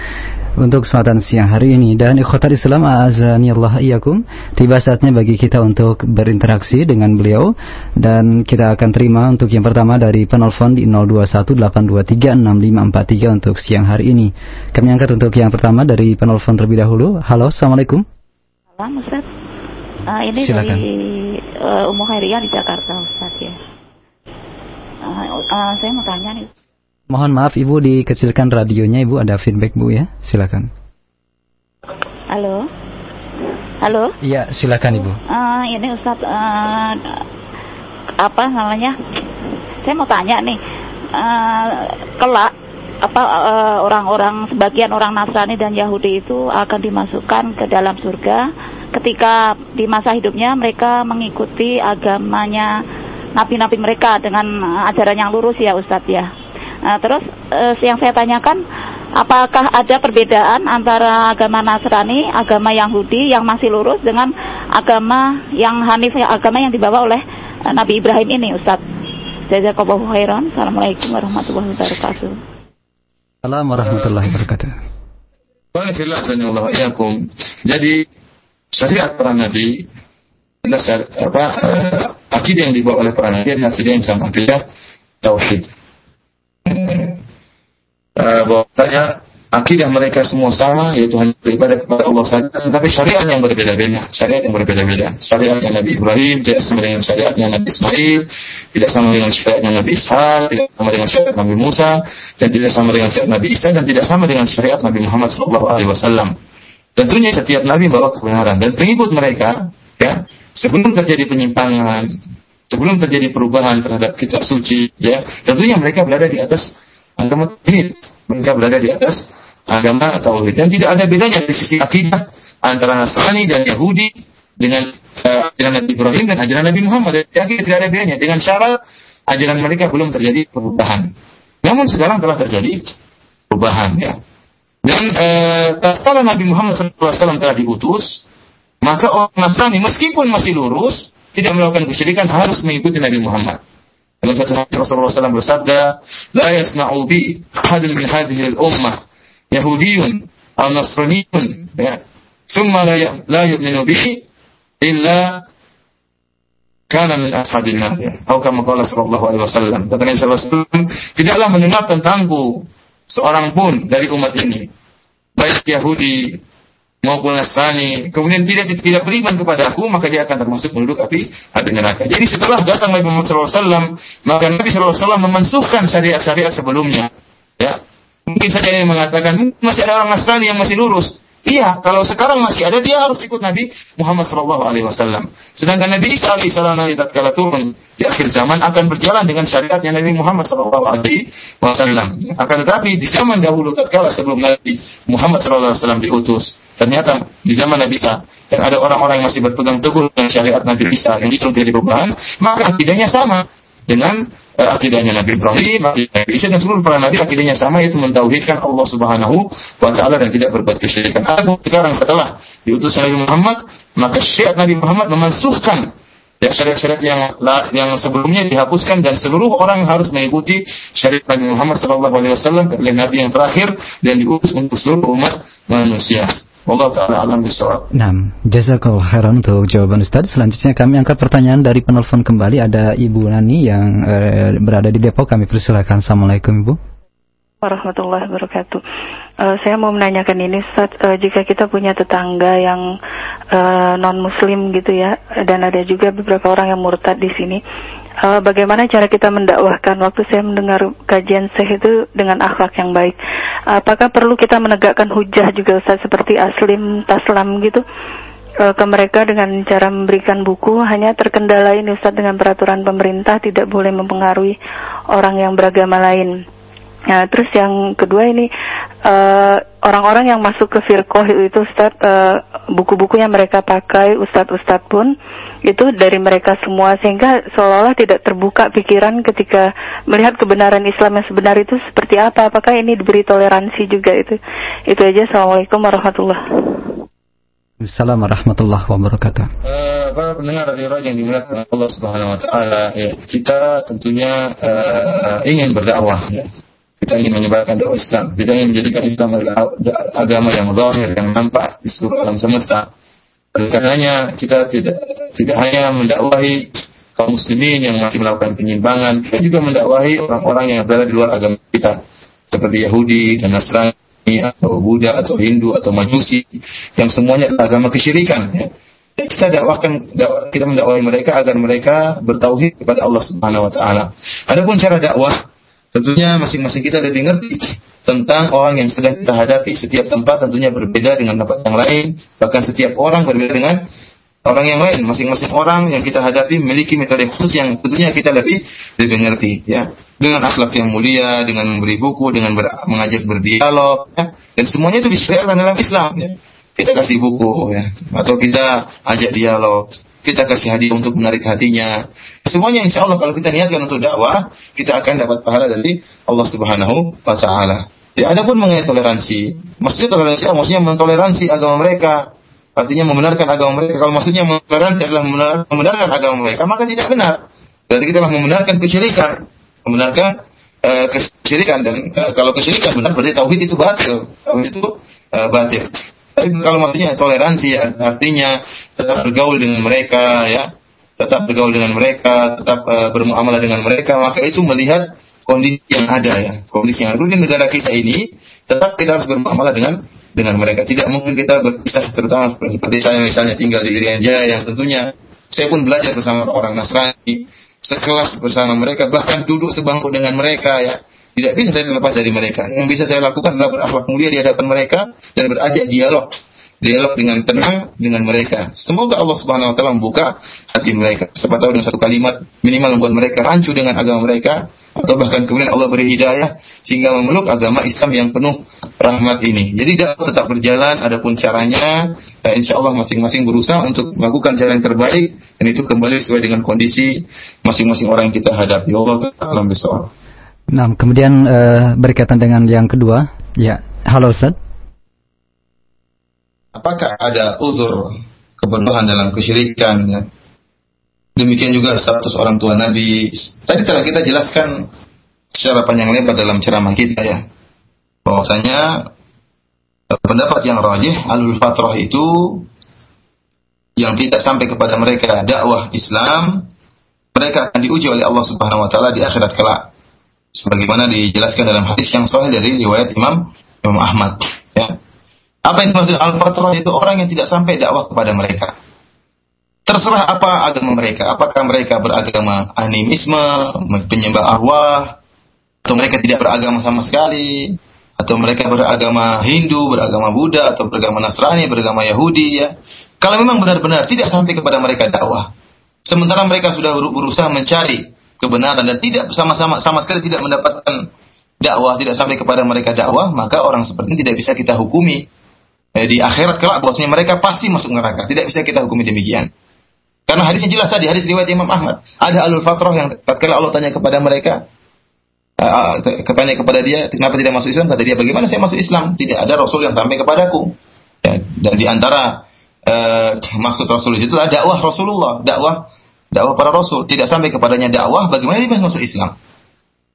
untuk kesempatan siang hari ini. Dan ikhwatar Islam azani Allah iyakum tiba saatnya bagi kita untuk berinteraksi dengan beliau. Dan kita akan terima untuk yang pertama dari penelpon di 0218236543 untuk siang hari ini. Kami angkat untuk yang pertama dari penelpon terlebih dahulu. Halo assalamualaikum. Halo Ustaz. Uh, ini Silakan. dari uh, Umu Khairiyah di Jakarta Ustaz ya. Uh, uh, saya mau tanya nih. Mohon maaf Ibu dikecilkan radionya Ibu ada feedback Bu ya. Silakan. Halo. Halo. Iya, silakan Ibu. Uh, ini Ustaz uh, apa namanya? Saya mau tanya nih. Uh, kelak apa orang-orang uh, sebagian orang Nasrani dan Yahudi itu akan dimasukkan ke dalam surga ketika di masa hidupnya mereka mengikuti agamanya nabi-nabi mereka dengan uh, ajaran yang lurus ya Ustadz ya. Nah, terus uh, yang saya tanyakan, apakah ada perbedaan antara agama Nasrani, agama Yahudi yang masih lurus dengan agama yang Hanif, agama yang dibawa oleh uh, Nabi Ibrahim ini Ustadz? Jazakallahu khairan. Assalamualaikum warahmatullahi wabarakatuh. Assalamualaikum warahmatullahi wabarakatuh. Jadi syariat para nabi dasar apa uh, akidah yang dibawa oleh para nabi adalah akidah yang sama. Akidah tauhid. Uh, bahwasanya akidah mereka semua sama yaitu hanya beribadah kepada Allah saja tetapi syariat yang berbeda-beda. Syariat yang berbeda-beda. Syariatnya Nabi Ibrahim tidak sama dengan syariatnya Nabi Ismail tidak sama dengan syariatnya Nabi Ishaq tidak sama dengan syariat Nabi Musa dan tidak sama dengan syariat Nabi Isa dan tidak sama dengan syariat Nabi Muhammad SAW Tentunya setiap nabi bawa kebenaran dan pengikut mereka ya sebelum terjadi penyimpangan, sebelum terjadi perubahan terhadap kitab suci ya, tentunya mereka berada di atas agama tauhid. Mereka berada di atas agama tauhid dan tidak ada bedanya dari sisi akidah antara Nasrani dan Yahudi dengan uh, dengan Nabi Ibrahim dan ajaran Nabi Muhammad. Tidak ada bedanya dengan syarat ajaran mereka belum terjadi perubahan. Namun sekarang telah terjadi perubahan ya. Dan eh, tatkala Nabi Muhammad SAW telah diutus, maka orang Nasrani meskipun masih lurus, tidak melakukan kesyirikan harus mengikuti Nabi Muhammad. Dalam satu hadis Rasulullah SAW bersabda, "La yasma'u bi hadil min hadhihi al-ummah Yahudiyun atau Nasraniyun ya. Summa la ya-, la yu'minu bihi illa kana min ashabin nar." Atau kama qala sallallahu alaihi wasallam. Kata Nabi wasallam, "Tidaklah mendengar tentangku seorang pun dari umat ini baik Yahudi maupun Nasrani kemudian tidak tidak beriman kepada aku maka dia akan termasuk penduduk api api neraka. Jadi setelah datang Nabi Muhammad SAW maka Nabi SAW memansuhkan syariat-syariat sebelumnya. Ya, mungkin saja yang mengatakan masih ada orang Nasrani yang masih lurus. Iya, kalau sekarang masih ada dia harus ikut Nabi Muhammad Wasallam. Sedangkan Nabi Isa Alaihissalam nanti tatkala turun di akhir zaman akan berjalan dengan syariatnya Nabi Muhammad Wasallam. Akan tetapi di zaman dahulu tatkala sebelum Nabi Muhammad Wasallam diutus, ternyata di zaman Nabi Isa yang ada orang-orang yang masih berpegang teguh dengan syariat Nabi Isa yang justru tidak perubahan, maka akidahnya sama dengan akidahnya Nabi Ibrahim, akidahnya Nabi Isa dan seluruh para nabi akidahnya sama yaitu mentauhidkan Allah Subhanahu wa taala dan tidak berbuat kesyirikan. Aku sekarang setelah diutus Nabi Muhammad, maka syariat Nabi Muhammad memansuhkan ya syariat-syariat yang yang sebelumnya dihapuskan dan seluruh orang harus mengikuti syariat Nabi Muhammad sallallahu alaihi wasallam Nabi yang terakhir dan diutus untuk seluruh umat manusia. Allah taala alam bisawab. Nah, jazakallahu khairan untuk jawaban Ustaz. Selanjutnya kami angkat pertanyaan dari penelpon kembali ada Ibu Nani yang uh, berada di Depok. Kami persilakan. Assalamualaikum Ibu. Warahmatullahi wabarakatuh. Uh, saya mau menanyakan ini Ustaz, uh, jika kita punya tetangga yang uh, non Muslim gitu ya, dan ada juga beberapa orang yang murtad di sini. Uh, bagaimana cara kita mendakwahkan waktu saya mendengar kajian Syekh itu dengan akhlak yang baik? Apakah perlu kita menegakkan hujah juga Ustaz seperti aslim taslam gitu? uh, ke mereka dengan cara memberikan buku hanya terkendala ini Ustaz dengan peraturan pemerintah tidak boleh mempengaruhi orang yang beragama lain. Nah, terus yang kedua ini orang eh, orang-orang yang masuk ke firqoh itu Ustaz uh, buku-buku yang mereka pakai Ustadz-Ustadz pun itu dari mereka semua sehingga seolah-olah tidak terbuka pikiran ketika melihat kebenaran Islam yang sebenar itu seperti apa apakah ini diberi toleransi juga itu itu aja Assalamualaikum warahmatullahi Assalamualaikum warahmatullahi wabarakatuh. Uh, para pendengar radio yang dimuliakan Allah Subhanahu wa taala, ya, kita tentunya uh, ingin berdakwah ya. Kita ingin menyebarkan dakwah Islam. Kita ingin menjadikan Islam adalah agama yang zahir, yang nampak di seluruh alam semesta. Oleh karenanya kita tidak tidak hanya mendakwahi kaum muslimin yang masih melakukan penyimpangan, kita juga mendakwahi orang-orang yang berada di luar agama kita, seperti Yahudi dan Nasrani atau Buddha atau Hindu atau Majusi yang semuanya adalah agama kesyirikan ya. kita dakwahkan kita mendakwahi mereka agar mereka bertauhid kepada Allah Subhanahu wa taala. Adapun cara dakwah tentunya masing-masing kita lebih ngerti tentang orang yang sedang kita hadapi. Setiap tempat tentunya berbeda dengan tempat yang lain, bahkan setiap orang berbeda dengan orang yang lain. Masing-masing orang yang kita hadapi memiliki metode khusus yang tentunya kita lebih lebih ngerti ya. Dengan akhlak yang mulia, dengan memberi buku, dengan ber, mengajak berdialog ya. Dan semuanya itu disyariatkan dalam Islam ya. Kita kasih buku ya atau kita ajak dialog, kita kasih hadiah untuk menarik hatinya. Semuanya insya Allah kalau kita niatkan untuk dakwah, kita akan dapat pahala dari Allah Subhanahu wa taala. Ya, ada pun mengenai toleransi. Maksudnya toleransi, maksudnya mentoleransi agama mereka, artinya membenarkan agama mereka. Kalau maksudnya mentoleransi adalah membenarkan agama mereka, maka tidak benar. Berarti kita telah membenarkan kesyirikan, membenarkan uh, kesyirikan dan uh, kalau kesyirikan benar berarti tauhid itu batil. Tauhid itu uh, batil. Tapi kalau maksudnya toleransi ya, artinya tetap bergaul dengan mereka ya, tetap bergaul dengan mereka, tetap uh, bermuamalah dengan mereka, maka itu melihat kondisi yang ada ya, kondisi yang ada. Negara kita ini tetap kita harus bermuamalah dengan dengan mereka. Tidak mungkin kita berpisah terutama seperti saya misalnya tinggal di Irian Jaya yang tentunya saya pun belajar bersama orang Nasrani, sekelas bersama mereka, bahkan duduk sebangku dengan mereka ya. Tidak bisa saya lepas dari mereka. Yang bisa saya lakukan adalah berakhlak mulia di hadapan mereka dan berajak dialog. Dialog dengan tenang dengan mereka. Semoga Allah Subhanahu wa taala membuka hati mereka. Siapa tahu dengan satu kalimat minimal membuat mereka rancu dengan agama mereka atau bahkan kemudian Allah beri hidayah sehingga memeluk agama Islam yang penuh rahmat ini. Jadi dakwah tetap berjalan, adapun caranya ya insya Allah masing-masing berusaha untuk melakukan cara yang terbaik dan itu kembali sesuai dengan kondisi masing-masing orang yang kita hadapi. Allah taala. Nah, kemudian uh, berkaitan dengan yang kedua, ya, halo Ustaz. Apakah ada uzur kebodohan dalam kesyirikan? Ya? Demikian juga status orang tua Nabi. Tadi telah kita jelaskan secara panjang lebar dalam ceramah kita ya. Bahwasanya eh, pendapat yang rajih alul fatrah itu yang tidak sampai kepada mereka dakwah Islam, mereka akan diuji oleh Allah Subhanahu wa taala di akhirat kelak. Sebagaimana dijelaskan dalam hadis yang sahih dari riwayat Imam Imam Ahmad. Apa yang dimaksud al-fatrah itu orang yang tidak sampai dakwah kepada mereka. Terserah apa agama mereka. Apakah mereka beragama animisme, penyembah arwah, atau mereka tidak beragama sama sekali, atau mereka beragama Hindu, beragama Buddha, atau beragama Nasrani, beragama Yahudi ya. Kalau memang benar-benar tidak sampai kepada mereka dakwah, sementara mereka sudah berusaha mencari kebenaran dan tidak sama-sama sama sekali tidak mendapatkan dakwah, tidak sampai kepada mereka dakwah, maka orang seperti ini tidak bisa kita hukumi eh, di akhirat kelak bahwasanya mereka pasti masuk neraka. Tidak bisa kita hukumi demikian. Karena hadisnya jelas tadi, hadis riwayat Imam Ahmad. Ada alul fatrah yang tatkala Allah tanya kepada mereka, uh, tanya kepada dia, kenapa tidak masuk Islam? Kata dia, bagaimana saya masuk Islam? Tidak ada Rasul yang sampai kepadaku. Ya, dan di antara uh, maksud Rasul itu adalah dakwah Rasulullah, dakwah dakwah para Rasul. Tidak sampai kepadanya dakwah, bagaimana dia masuk Islam?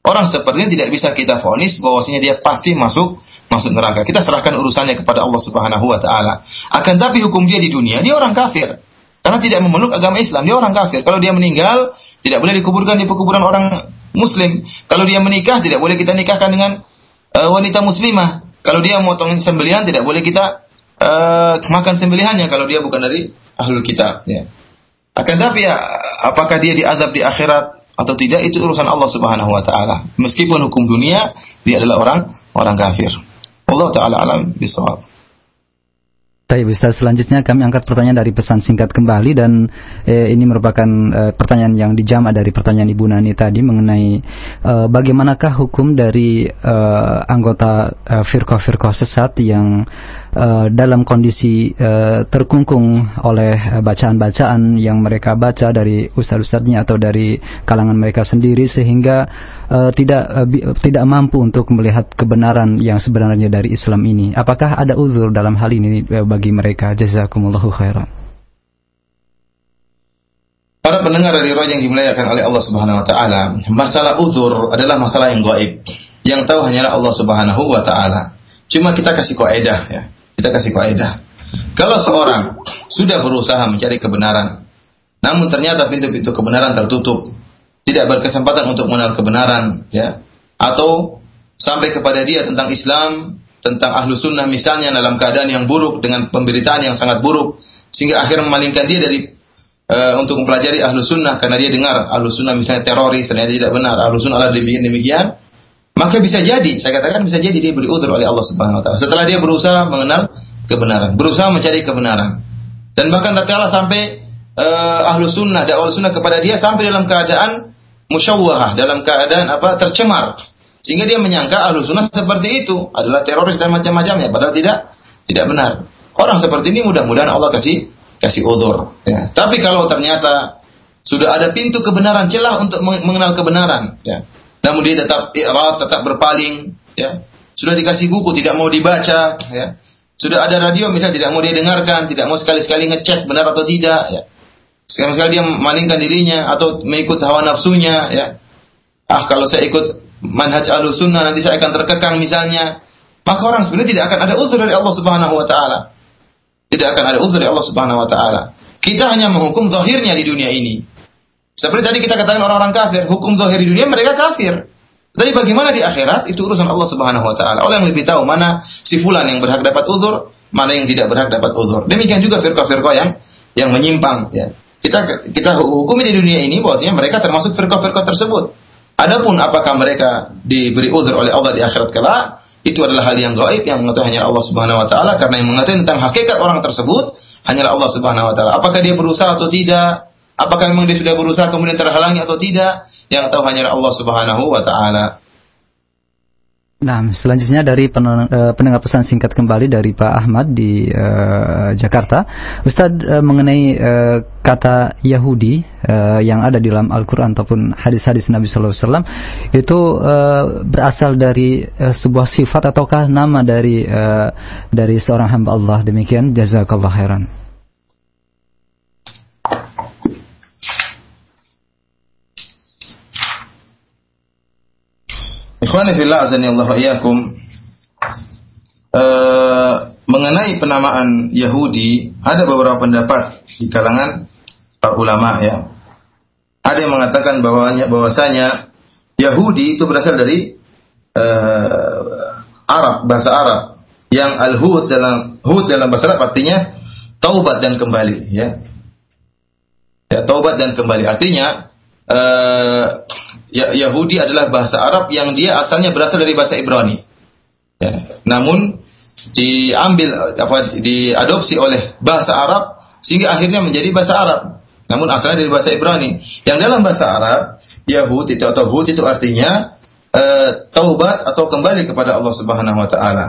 Orang seperti ini tidak bisa kita vonis bahwasanya dia pasti masuk masuk neraka. Kita serahkan urusannya kepada Allah Subhanahu wa taala. Akan tapi hukum dia di dunia, dia orang kafir. Karena tidak memeluk agama Islam, dia orang kafir. Kalau dia meninggal, tidak boleh dikuburkan di pekuburan orang muslim. Kalau dia menikah, tidak boleh kita nikahkan dengan uh, wanita muslimah. Kalau dia memotong sembelihan, tidak boleh kita uh, makan sembelihannya kalau dia bukan dari ahlul kitab ya. Akan tapi ya apakah dia diazab di akhirat atau tidak itu urusan Allah Subhanahu wa taala. Meskipun hukum dunia dia adalah orang orang kafir. Allah taala alam bisawab. Baik, Ustaz. Selanjutnya kami angkat pertanyaan dari pesan singkat kembali dan eh, ini merupakan eh, pertanyaan yang dijama dari pertanyaan Ibu Nani tadi mengenai eh, bagaimanakah hukum dari eh, anggota eh, firqah-firqah sesat yang uh, dalam kondisi uh, terkungkung oleh bacaan-bacaan yang mereka baca dari ustadz-ustadznya atau dari kalangan mereka sendiri sehingga uh, tidak uh, tidak mampu untuk melihat kebenaran yang sebenarnya dari Islam ini. Apakah ada uzur dalam hal ini bagi mereka? Jazakumullahu khairan. Para pendengar dari roh yang dimuliakan oleh Allah Subhanahu wa taala, masalah uzur adalah masalah yang gaib. Yang tahu hanyalah Allah Subhanahu wa taala. Cuma kita kasih kaidah ya. Kita kasih kaidah. Kalau seorang sudah berusaha mencari kebenaran, namun ternyata pintu-pintu kebenaran tertutup, tidak berkesempatan untuk mengenal kebenaran, ya, atau sampai kepada dia tentang Islam, tentang ahlu sunnah misalnya dalam keadaan yang buruk dengan pemberitaan yang sangat buruk, sehingga akhirnya memalingkan dia dari uh, untuk mempelajari ahlu sunnah karena dia dengar ahlu sunnah misalnya teroris ternyata tidak benar ahlu sunnah adalah demikian demikian maka bisa jadi, saya katakan bisa jadi dia beri udur oleh Allah Subhanahu wa taala. Setelah dia berusaha mengenal kebenaran, berusaha mencari kebenaran. Dan bahkan tatkala sampai uh, ahlu sunnah, dakwah sunnah kepada dia sampai dalam keadaan musyawwahah, dalam keadaan apa tercemar. Sehingga dia menyangka ahlu sunnah seperti itu adalah teroris dan macam-macamnya, padahal tidak tidak benar. Orang seperti ini mudah-mudahan Allah kasih kasih udur. Ya. Tapi kalau ternyata sudah ada pintu kebenaran celah untuk mengenal kebenaran, ya namun dia tetap i'rad, tetap berpaling, ya. Sudah dikasih buku tidak mau dibaca, ya. Sudah ada radio misalnya tidak mau dia dengarkan, tidak mau sekali-sekali ngecek benar atau tidak, ya. Sekali-sekali dia memalingkan dirinya atau mengikut hawa nafsunya, ya. Ah, kalau saya ikut manhaj sunnah nanti saya akan terkekang misalnya. Maka orang sebenarnya tidak akan ada uzur dari Allah Subhanahu wa taala. Tidak akan ada uzur dari Allah Subhanahu wa taala. Kita hanya menghukum zahirnya di dunia ini. Seperti tadi kita katakan orang-orang kafir, hukum zahir di dunia mereka kafir. Tapi bagaimana di akhirat itu urusan Allah Subhanahu wa taala. Allah yang lebih tahu mana si fulan yang berhak dapat uzur, mana yang tidak berhak dapat uzur. Demikian juga firqah-firqah yang yang menyimpang ya. Kita kita hukumi di dunia ini bahwasanya mereka termasuk firqah-firqah tersebut. Adapun apakah mereka diberi uzur oleh Allah di akhirat kelak, itu adalah hal yang gaib yang mengetahui hanya Allah Subhanahu wa taala karena yang mengetahui tentang hakikat orang tersebut hanyalah Allah Subhanahu wa taala. Apakah dia berusaha atau tidak, Apakah memang dia sudah berusaha kemudian terhalangi atau tidak? Yang tahu hanya Allah Subhanahu wa taala. Nah, selanjutnya dari eh, pendengar pesan singkat kembali dari Pak Ahmad di uh, Jakarta, Ustadz uh, mengenai uh, kata Yahudi uh, yang ada di dalam Al-Quran ataupun hadis-hadis Nabi Sallallahu Alaihi Wasallam itu uh, berasal dari uh, sebuah sifat ataukah nama dari uh, dari seorang hamba Allah demikian? Jazakallah khairan. Ikhwani fillah azani Allah iyyakum. Uh, mengenai penamaan Yahudi ada beberapa pendapat di kalangan para ulama ya. Ada yang mengatakan bahwanya bahwasanya Yahudi itu berasal dari uh, Arab, bahasa Arab. Yang al-hud dalam hud dalam bahasa Arab artinya taubat dan kembali ya. Ya, taubat dan kembali artinya uh, ya, Yahudi adalah bahasa Arab yang dia asalnya berasal dari bahasa Ibrani. Ya. Namun diambil apa diadopsi oleh bahasa Arab sehingga akhirnya menjadi bahasa Arab. Namun asalnya dari bahasa Ibrani. Yang dalam bahasa Arab Yahud itu atau Hud itu artinya uh, taubat atau kembali kepada Allah Subhanahu wa taala.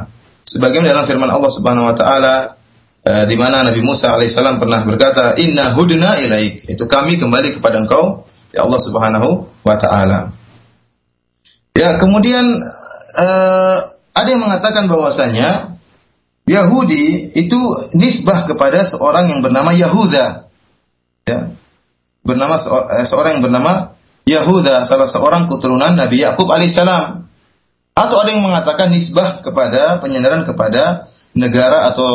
Sebagaimana dalam firman Allah Subhanahu wa taala uh, di mana Nabi Musa alaihissalam pernah berkata, "Inna hudna ilaik." Itu kami kembali kepada engkau ya Allah Subhanahu wa taala. Ya, kemudian uh, ada yang mengatakan bahwasanya Yahudi itu nisbah kepada seorang yang bernama Yahuda. Ya. Bernama eh, seorang yang bernama Yahuda, salah seorang keturunan Nabi Yakub alaihissalam. Atau ada yang mengatakan nisbah kepada penyandaran kepada negara atau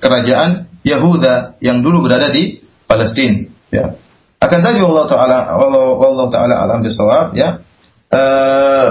kerajaan Yahuda yang dulu berada di Palestina. Ya. Akan tadi Allah taala Allah Allah taala alam bisawab ya. Eh,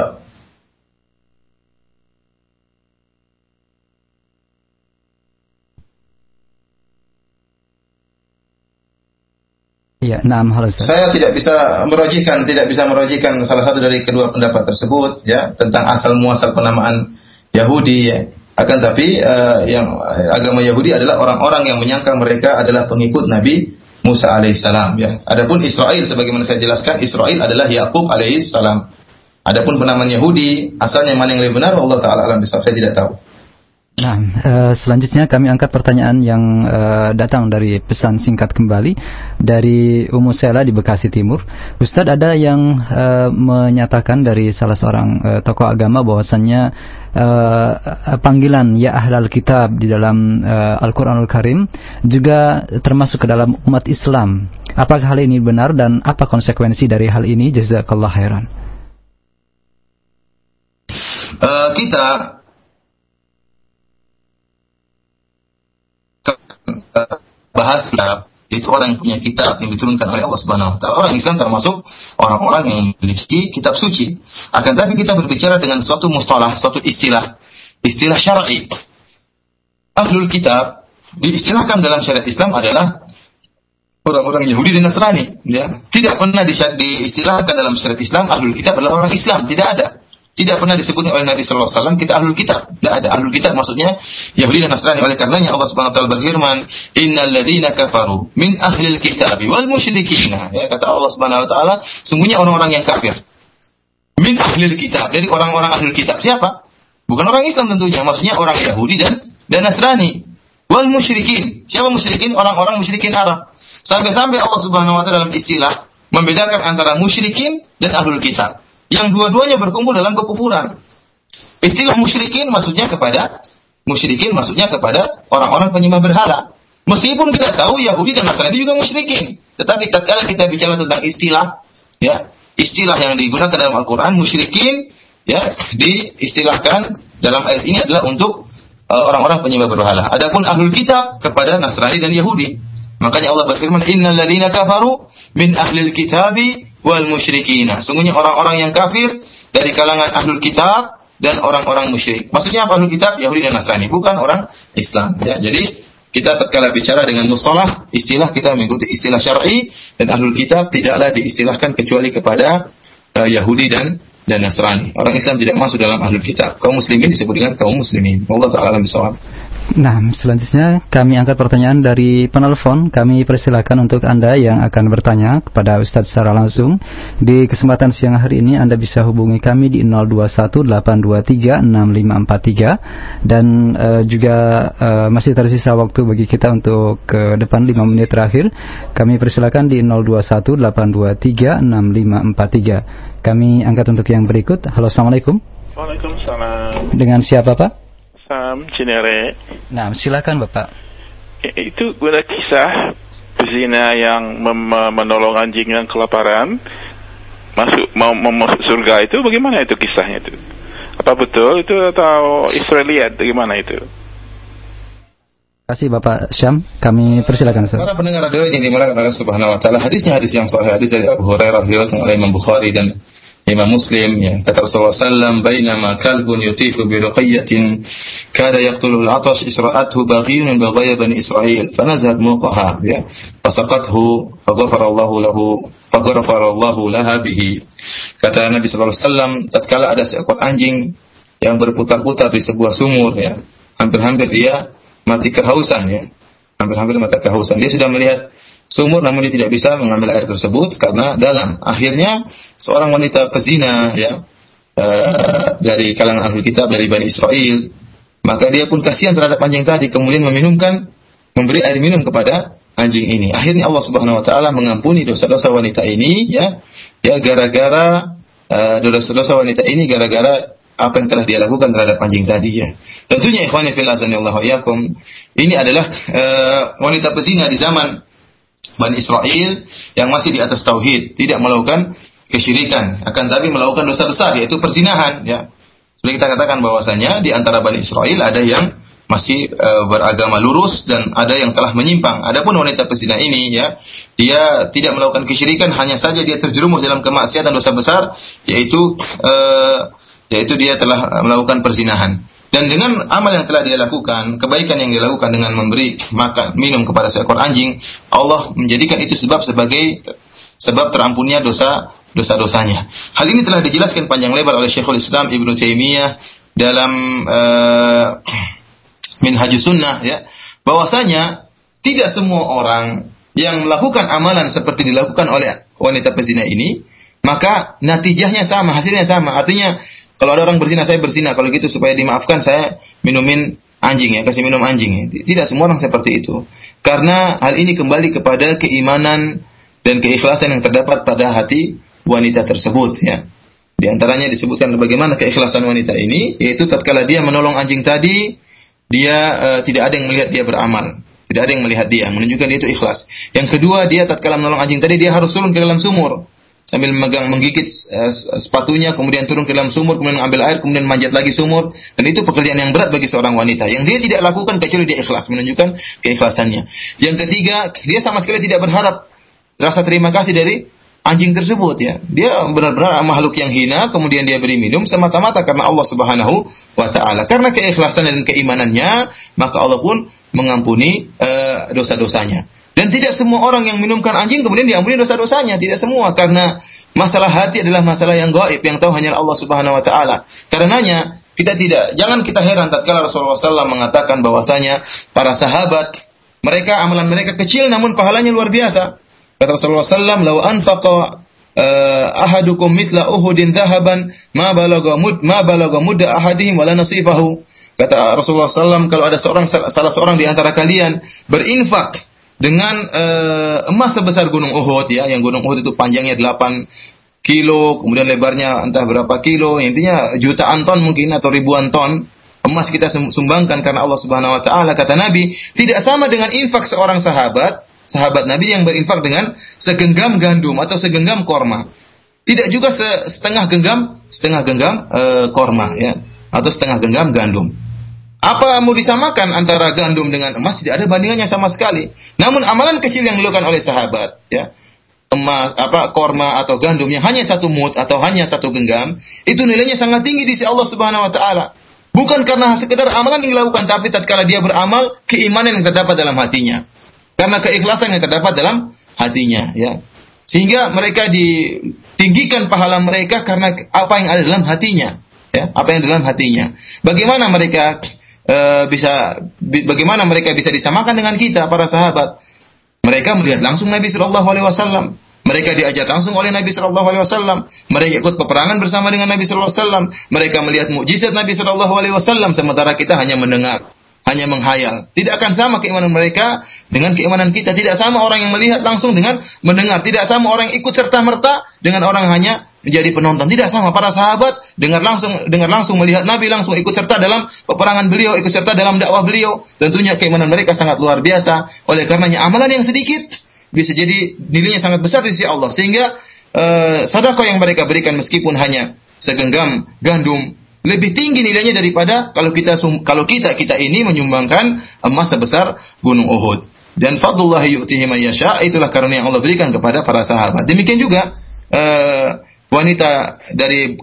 ya, enam. Saya tidak bisa merojikan, tidak bisa merojikan salah satu dari kedua pendapat tersebut, ya, tentang asal muasal penamaan Yahudi. Ya. Akan tapi uh, yang agama Yahudi adalah orang-orang yang menyangka mereka adalah pengikut Nabi Musa alaihissalam ya. Adapun Israel sebagaimana saya jelaskan Israel adalah Yakub alaihissalam. Adapun penamaan Yahudi asalnya mana yang lebih benar Allah taala alam bisa saya tidak tahu. Nah, uh, selanjutnya kami angkat pertanyaan yang uh, datang dari pesan singkat kembali dari Umu Sela di Bekasi Timur. Ustadz ada yang uh, menyatakan dari salah seorang tokoh agama bahwasannya panggilan ya ahlal kitab di dalam Al-Qur'anul Karim juga termasuk ke dalam umat Islam. Apakah hal ini benar dan apa konsekuensi dari hal ini? Jazakallah khairan. Uh, kita bahasa itu orang yang punya kitab yang diturunkan oleh Allah Subhanahu wa taala. Orang Islam termasuk orang-orang yang memiliki kitab suci. Akan tapi kita berbicara dengan suatu mustalah, suatu istilah, istilah syar'i. Ahlul kitab diistilahkan dalam syariat Islam adalah orang-orang Yahudi dan Nasrani, ya. Tidak pernah diistilahkan dalam syariat Islam ahlul kitab adalah orang Islam, tidak ada. Tidak pernah disebutnya oleh Nabi Sallallahu Alaihi Wasallam kita ahlul kitab. Tidak ada ahlul kitab maksudnya Yahudi dan Nasrani. Oleh karenanya Allah Subhanahu Wa Taala berfirman, Innal ladina kafaru min ahlil kitab wal musyrikin. Ya, kata Allah Subhanahu Wa Taala, sungguhnya orang-orang yang kafir min ahlil kitab dari orang-orang ahlul kitab siapa? Bukan orang Islam tentunya, maksudnya orang Yahudi dan dan Nasrani. Wal musyrikin. Siapa musyrikin? Orang-orang musyrikin Arab. Sampai-sampai Allah Subhanahu wa taala dalam istilah membedakan antara musyrikin dan ahlul kitab yang dua-duanya berkumpul dalam kekufuran. Istilah musyrikin maksudnya kepada musyrikin maksudnya kepada orang-orang penyembah berhala. Meskipun kita tahu Yahudi dan Nasrani juga musyrikin, tetapi tatkala kita bicara tentang istilah ya, istilah yang digunakan dalam Al-Qur'an musyrikin ya diistilahkan dalam ayat ini adalah untuk uh, orang-orang penyembah berhala. Adapun ahlul kitab kepada Nasrani dan Yahudi. Makanya Allah berfirman, "Innal ladzina kafaru min ahlil kitabi wal musyrikina. Sungguhnya orang-orang yang kafir dari kalangan ahlul kitab dan orang-orang musyrik. Maksudnya apa ahlul kitab? Yahudi dan Nasrani, bukan orang Islam. Ya, jadi kita tatkala bicara dengan mustalah, istilah kita mengikuti istilah syar'i dan ahlul kitab tidaklah diistilahkan kecuali kepada uh, Yahudi dan dan Nasrani. Orang Islam tidak masuk dalam ahlul kitab. Kaum muslimin disebut dengan kaum muslimin. Allah taala bisawab. Nah, selanjutnya kami angkat pertanyaan dari penelpon. Kami persilakan untuk Anda yang akan bertanya kepada Ustadz secara langsung. Di kesempatan siang hari ini Anda bisa hubungi kami di 0218236543 dan uh, juga uh, masih tersisa waktu bagi kita untuk ke depan 5 menit terakhir. Kami persilakan di 0218236543. Kami angkat untuk yang berikut. Halo, Assalamualaikum. Waalaikumsalam. Dengan siapa, Pak? Sam Cinere. Nah, silakan Bapak. Itu ada kisah pezina yang menolong anjing yang kelaparan masuk mau, masuk surga itu bagaimana itu kisahnya itu? Apa betul itu atau Israeliat bagaimana itu? Terima kasih Bapak Syam, kami persilakan Para pendengar radio yang dimulakan oleh Subhanahu wa taala, hadisnya hadis yang sahih, hadis dari Abu Hurairah riwayatkan oleh Imam Bukhari dan Imam Muslim ya kata Rasulullah sallam bainama kalbun yutifu bi ruqiyatin kada yaqtulu al-atash isra'athu baghiyun baghaya bani Israil fanazat muqaha ya fasaqathu faghfara Allah lahu faghfara Allah laha bihi. Kata Nabi sallallahu alaihi wasallam tatkala ada seekor anjing yang berputar-putar di sebuah sumur ya hampir-hampir dia mati kehausan ya hampir-hampir mati kehausan. Dia sudah melihat sumur namun dia tidak bisa mengambil air tersebut karena dalam. Akhirnya seorang wanita pezina ya uh, dari kalangan ahli kitab dari Bani Israel, maka dia pun kasihan terhadap anjing tadi kemudian meminumkan memberi air minum kepada anjing ini. Akhirnya Allah Subhanahu wa taala mengampuni dosa-dosa wanita ini ya ya gara-gara uh, dosa-dosa wanita ini gara-gara apa yang telah dia lakukan terhadap anjing tadi ya. Tentunya ikhwan fillah azanillahu ini adalah uh, wanita pezina di zaman Bani Israel yang masih di atas tauhid, tidak melakukan kesyirikan, akan tapi melakukan dosa besar yaitu perzinahan ya. Sudah kita katakan bahwasanya di antara Bani Israel ada yang masih e, beragama lurus dan ada yang telah menyimpang. Adapun wanita pezina ini ya, dia tidak melakukan kesyirikan, hanya saja dia terjerumus dalam kemaksiatan dosa besar yaitu e, yaitu dia telah melakukan perzinahan. Dan dengan amal yang telah dia lakukan, kebaikan yang dia lakukan dengan memberi makan minum kepada seekor anjing, Allah menjadikan itu sebab sebagai sebab terampunnya dosa dosa-dosanya. Hal ini telah dijelaskan panjang lebar oleh Syekhul Islam Ibnu Taimiyah dalam uh, Minhajus Sunnah ya, bahwasanya tidak semua orang yang melakukan amalan seperti dilakukan oleh wanita pezina ini, maka natijahnya sama, hasilnya sama. Artinya kalau ada orang berzina, saya berzina. Kalau gitu supaya dimaafkan, saya minumin anjing ya, kasih minum anjing. Ya. Tidak semua orang seperti itu. Karena hal ini kembali kepada keimanan dan keikhlasan yang terdapat pada hati wanita tersebut ya. Di antaranya disebutkan bagaimana keikhlasan wanita ini, yaitu tatkala dia menolong anjing tadi, dia uh, tidak ada yang melihat dia beramal. Tidak ada yang melihat dia, menunjukkan dia itu ikhlas. Yang kedua, dia tatkala menolong anjing tadi, dia harus turun ke dalam sumur sambil memegang menggigit uh, sepatunya kemudian turun ke dalam sumur kemudian mengambil air kemudian manjat lagi sumur. Dan itu pekerjaan yang berat bagi seorang wanita. Yang dia tidak lakukan kecuali dia ikhlas menunjukkan keikhlasannya. Yang ketiga dia sama sekali tidak berharap rasa terima kasih dari anjing tersebut ya. Dia benar-benar makhluk yang hina kemudian dia beri minum semata-mata karena Allah Subhanahu wa taala. Karena keikhlasan dan keimanannya maka Allah pun mengampuni uh, dosa-dosanya dan tidak semua orang yang minumkan anjing kemudian diampuni dosa-dosanya. Tidak semua karena masalah hati adalah masalah yang gaib yang tahu hanya Allah Subhanahu wa taala. Karenanya kita tidak jangan kita heran tatkala Rasulullah SAW mengatakan bahwasanya para sahabat mereka amalan mereka kecil namun pahalanya luar biasa. Kata Rasulullah SAW, "Lau anfaqa uh, ahadukum mithla Uhudin dhahaban ma balagha mud ma balagha mudda ahadihim wala nasifahu." Kata Rasulullah SAW, kalau ada seorang salah seorang di antara kalian berinfak dengan uh, emas sebesar gunung Uhud ya, yang gunung Uhud itu panjangnya 8 kilo, kemudian lebarnya entah berapa kilo, intinya jutaan ton mungkin atau ribuan ton emas kita sumbangkan karena Allah Subhanahu wa taala. Kata Nabi tidak sama dengan infak seorang sahabat sahabat Nabi yang berinfak dengan segenggam gandum atau segenggam korma. Tidak juga setengah genggam setengah genggam e, korma ya atau setengah genggam gandum apa mau disamakan antara gandum dengan emas? Tidak ada bandingannya sama sekali. Namun amalan kecil yang dilakukan oleh sahabat, ya, emas, apa korma atau gandum yang hanya satu mut atau hanya satu genggam, itu nilainya sangat tinggi di sisi Allah Subhanahu Wa Taala. Bukan karena sekedar amalan yang dilakukan, tapi tatkala dia beramal, keimanan yang terdapat dalam hatinya. Karena keikhlasan yang terdapat dalam hatinya, ya. Sehingga mereka ditinggikan pahala mereka karena apa yang ada dalam hatinya, ya, apa yang dalam hatinya. Bagaimana mereka e, bisa bagaimana mereka bisa disamakan dengan kita para sahabat. Mereka melihat langsung Nabi Shallallahu Alaihi Wasallam. Mereka diajar langsung oleh Nabi Shallallahu Alaihi Wasallam. Mereka ikut peperangan bersama dengan Nabi Shallallahu Alaihi Wasallam. Mereka melihat mukjizat Nabi Shallallahu Alaihi Wasallam. Sementara kita hanya mendengar, hanya menghayal. Tidak akan sama keimanan mereka dengan keimanan kita. Tidak sama orang yang melihat langsung dengan mendengar. Tidak sama orang yang ikut serta merta dengan orang hanya menjadi penonton. Tidak sama para sahabat dengar langsung dengar langsung melihat Nabi langsung ikut serta dalam peperangan beliau, ikut serta dalam dakwah beliau. Tentunya keimanan mereka sangat luar biasa. Oleh karenanya amalan yang sedikit bisa jadi nilainya sangat besar di sisi Allah. Sehingga uh, sedekah yang mereka berikan meskipun hanya segenggam gandum lebih tinggi nilainya daripada kalau kita kalau kita kita ini menyumbangkan emas sebesar gunung Uhud. Dan fadlullah yu'tihi man yasha, itulah karunia yang Allah berikan kepada para sahabat. Demikian juga uh, wanita dari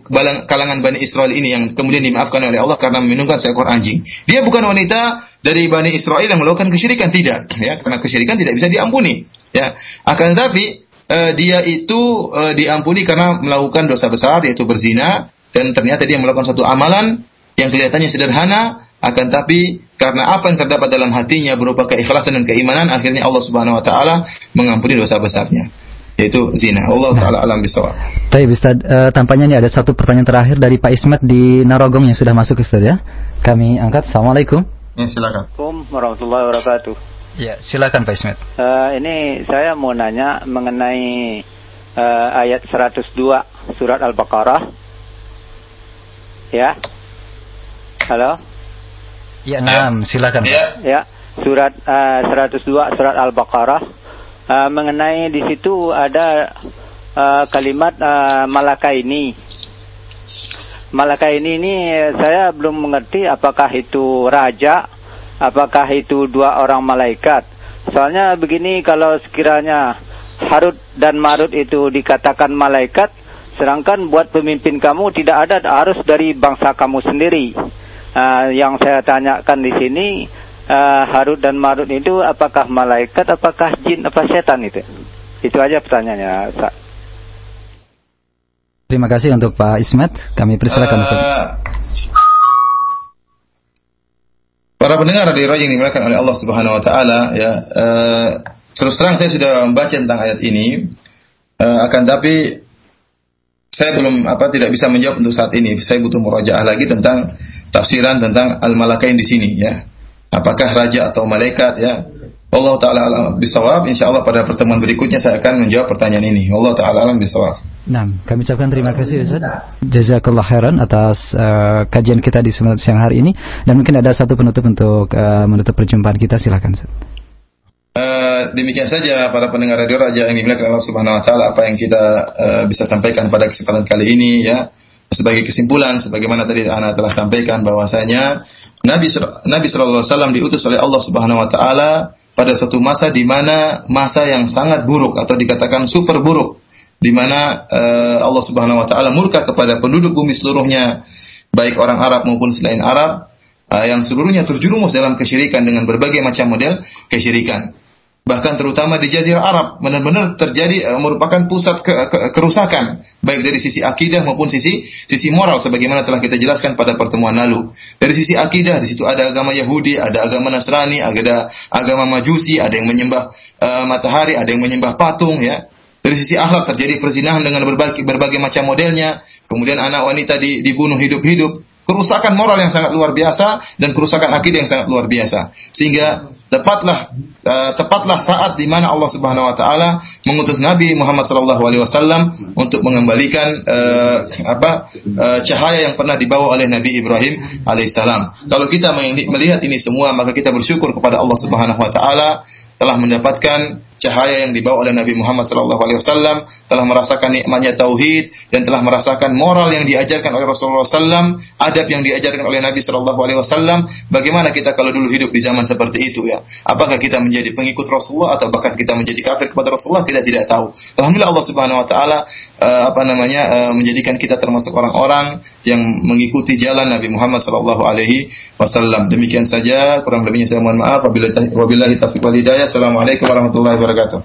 kalangan Bani Israel ini yang kemudian dimaafkan oleh Allah karena meminumkan seekor anjing. Dia bukan wanita dari Bani Israel yang melakukan kesyirikan tidak, ya, karena kesyirikan tidak bisa diampuni, ya. Akan tetapi uh, dia itu uh, diampuni karena melakukan dosa besar yaitu berzina dan ternyata dia melakukan satu amalan yang kelihatannya sederhana akan tapi karena apa yang terdapat dalam hatinya berupa keikhlasan dan keimanan akhirnya Allah Subhanahu wa taala mengampuni dosa besarnya yaitu zina. Allah taala alam bisawab. Baik Ustaz, uh, tampaknya ini ada satu pertanyaan terakhir dari Pak Ismet di Narogong yang sudah masuk Ustaz ya. Kami angkat. Assalamualaikum. Ya, silakan. Assalamualaikum warahmatullahi wabarakatuh. Ya, silakan Pak Ismet. Uh, ini saya mau nanya mengenai uh, ayat 102 surat Al-Baqarah. Ya. Halo? Ya, enam, silakan. Ya. ya, surat uh, 102 surat Al-Baqarah uh, mengenai di situ ada uh, kalimat uh, malaka ini. Malaka ini ini saya belum mengerti apakah itu raja, apakah itu dua orang malaikat. Soalnya begini kalau sekiranya Harut dan Marut itu dikatakan malaikat, sedangkan buat pemimpin kamu tidak ada harus dari bangsa kamu sendiri. uh, yang saya tanyakan di sini uh, Harut dan Marut itu apakah malaikat, apakah jin, apa setan itu? Itu aja pertanyaannya. Terima kasih untuk Pak Ismet. Kami persilakan. Uh, para pendengar di yang dimuliakan oleh Allah Subhanahu Wa Taala, ya uh, terus terang saya sudah membaca tentang ayat ini, uh, akan tapi saya belum apa tidak bisa menjawab untuk saat ini. Saya butuh murajaah lagi tentang tafsiran tentang al-malakain di sini ya apakah raja atau malaikat ya. Allah taala alam bisawab. Insyaallah pada pertemuan berikutnya saya akan menjawab pertanyaan ini. Allah taala alam bisawab. Nah, kami ucapkan terima kasih Ustaz. Jazakallah khairan atas uh, kajian kita di siang hari ini dan mungkin ada satu penutup untuk uh, menutup perjumpaan kita silakan Ustaz. Uh, demikian saja para pendengar radio Raja yang dimuliakan Allah Subhanahu wa taala apa yang kita uh, bisa sampaikan pada kesempatan kali ini ya. Sebagai kesimpulan sebagaimana tadi Ana telah sampaikan bahwasanya Nabi Nabi Shallallahu Alaihi Wasallam diutus oleh Allah Subhanahu Wa Taala pada suatu masa di mana masa yang sangat buruk atau dikatakan super buruk, di mana uh, Allah Subhanahu Wa Taala murka kepada penduduk bumi seluruhnya, baik orang Arab maupun selain Arab, uh, yang seluruhnya terjerumus dalam kesyirikan dengan berbagai macam model kesyirikan bahkan terutama di Jazirah Arab benar-benar terjadi uh, merupakan pusat ke, ke, kerusakan baik dari sisi akidah maupun sisi sisi moral sebagaimana telah kita jelaskan pada pertemuan lalu. Dari sisi akidah di situ ada agama Yahudi, ada agama Nasrani, ada agama Majusi, ada yang menyembah uh, matahari, ada yang menyembah patung ya. Dari sisi akhlak terjadi perzinahan dengan berbagai berbagai macam modelnya. Kemudian anak wanita di, dibunuh hidup-hidup kerusakan moral yang sangat luar biasa dan kerusakan akidah yang sangat luar biasa. Sehingga tepatlah uh, tepatlah saat di mana Allah Subhanahu wa taala mengutus Nabi Muhammad sallallahu alaihi wasallam untuk mengembalikan uh, apa uh, cahaya yang pernah dibawa oleh Nabi Ibrahim alaihissalam. Kalau kita melihat ini semua maka kita bersyukur kepada Allah Subhanahu wa taala telah mendapatkan cahaya yang dibawa oleh Nabi Muhammad SAW telah merasakan nikmatnya tauhid dan telah merasakan moral yang diajarkan oleh Rasulullah SAW, adab yang diajarkan oleh Nabi SAW. Bagaimana kita kalau dulu hidup di zaman seperti itu ya? Apakah kita menjadi pengikut Rasulullah atau bahkan kita menjadi kafir kepada Rasulullah? Kita tidak tahu. Alhamdulillah Allah Subhanahu Wa Taala uh, apa namanya uh, menjadikan kita termasuk orang-orang yang mengikuti jalan Nabi Muhammad sallallahu alaihi wasallam. Demikian saja, kurang lebihnya saya mohon maaf. Wabillahi taufiq. Assalamualaikum warahmatullahi wabarakatuh. Obrigado.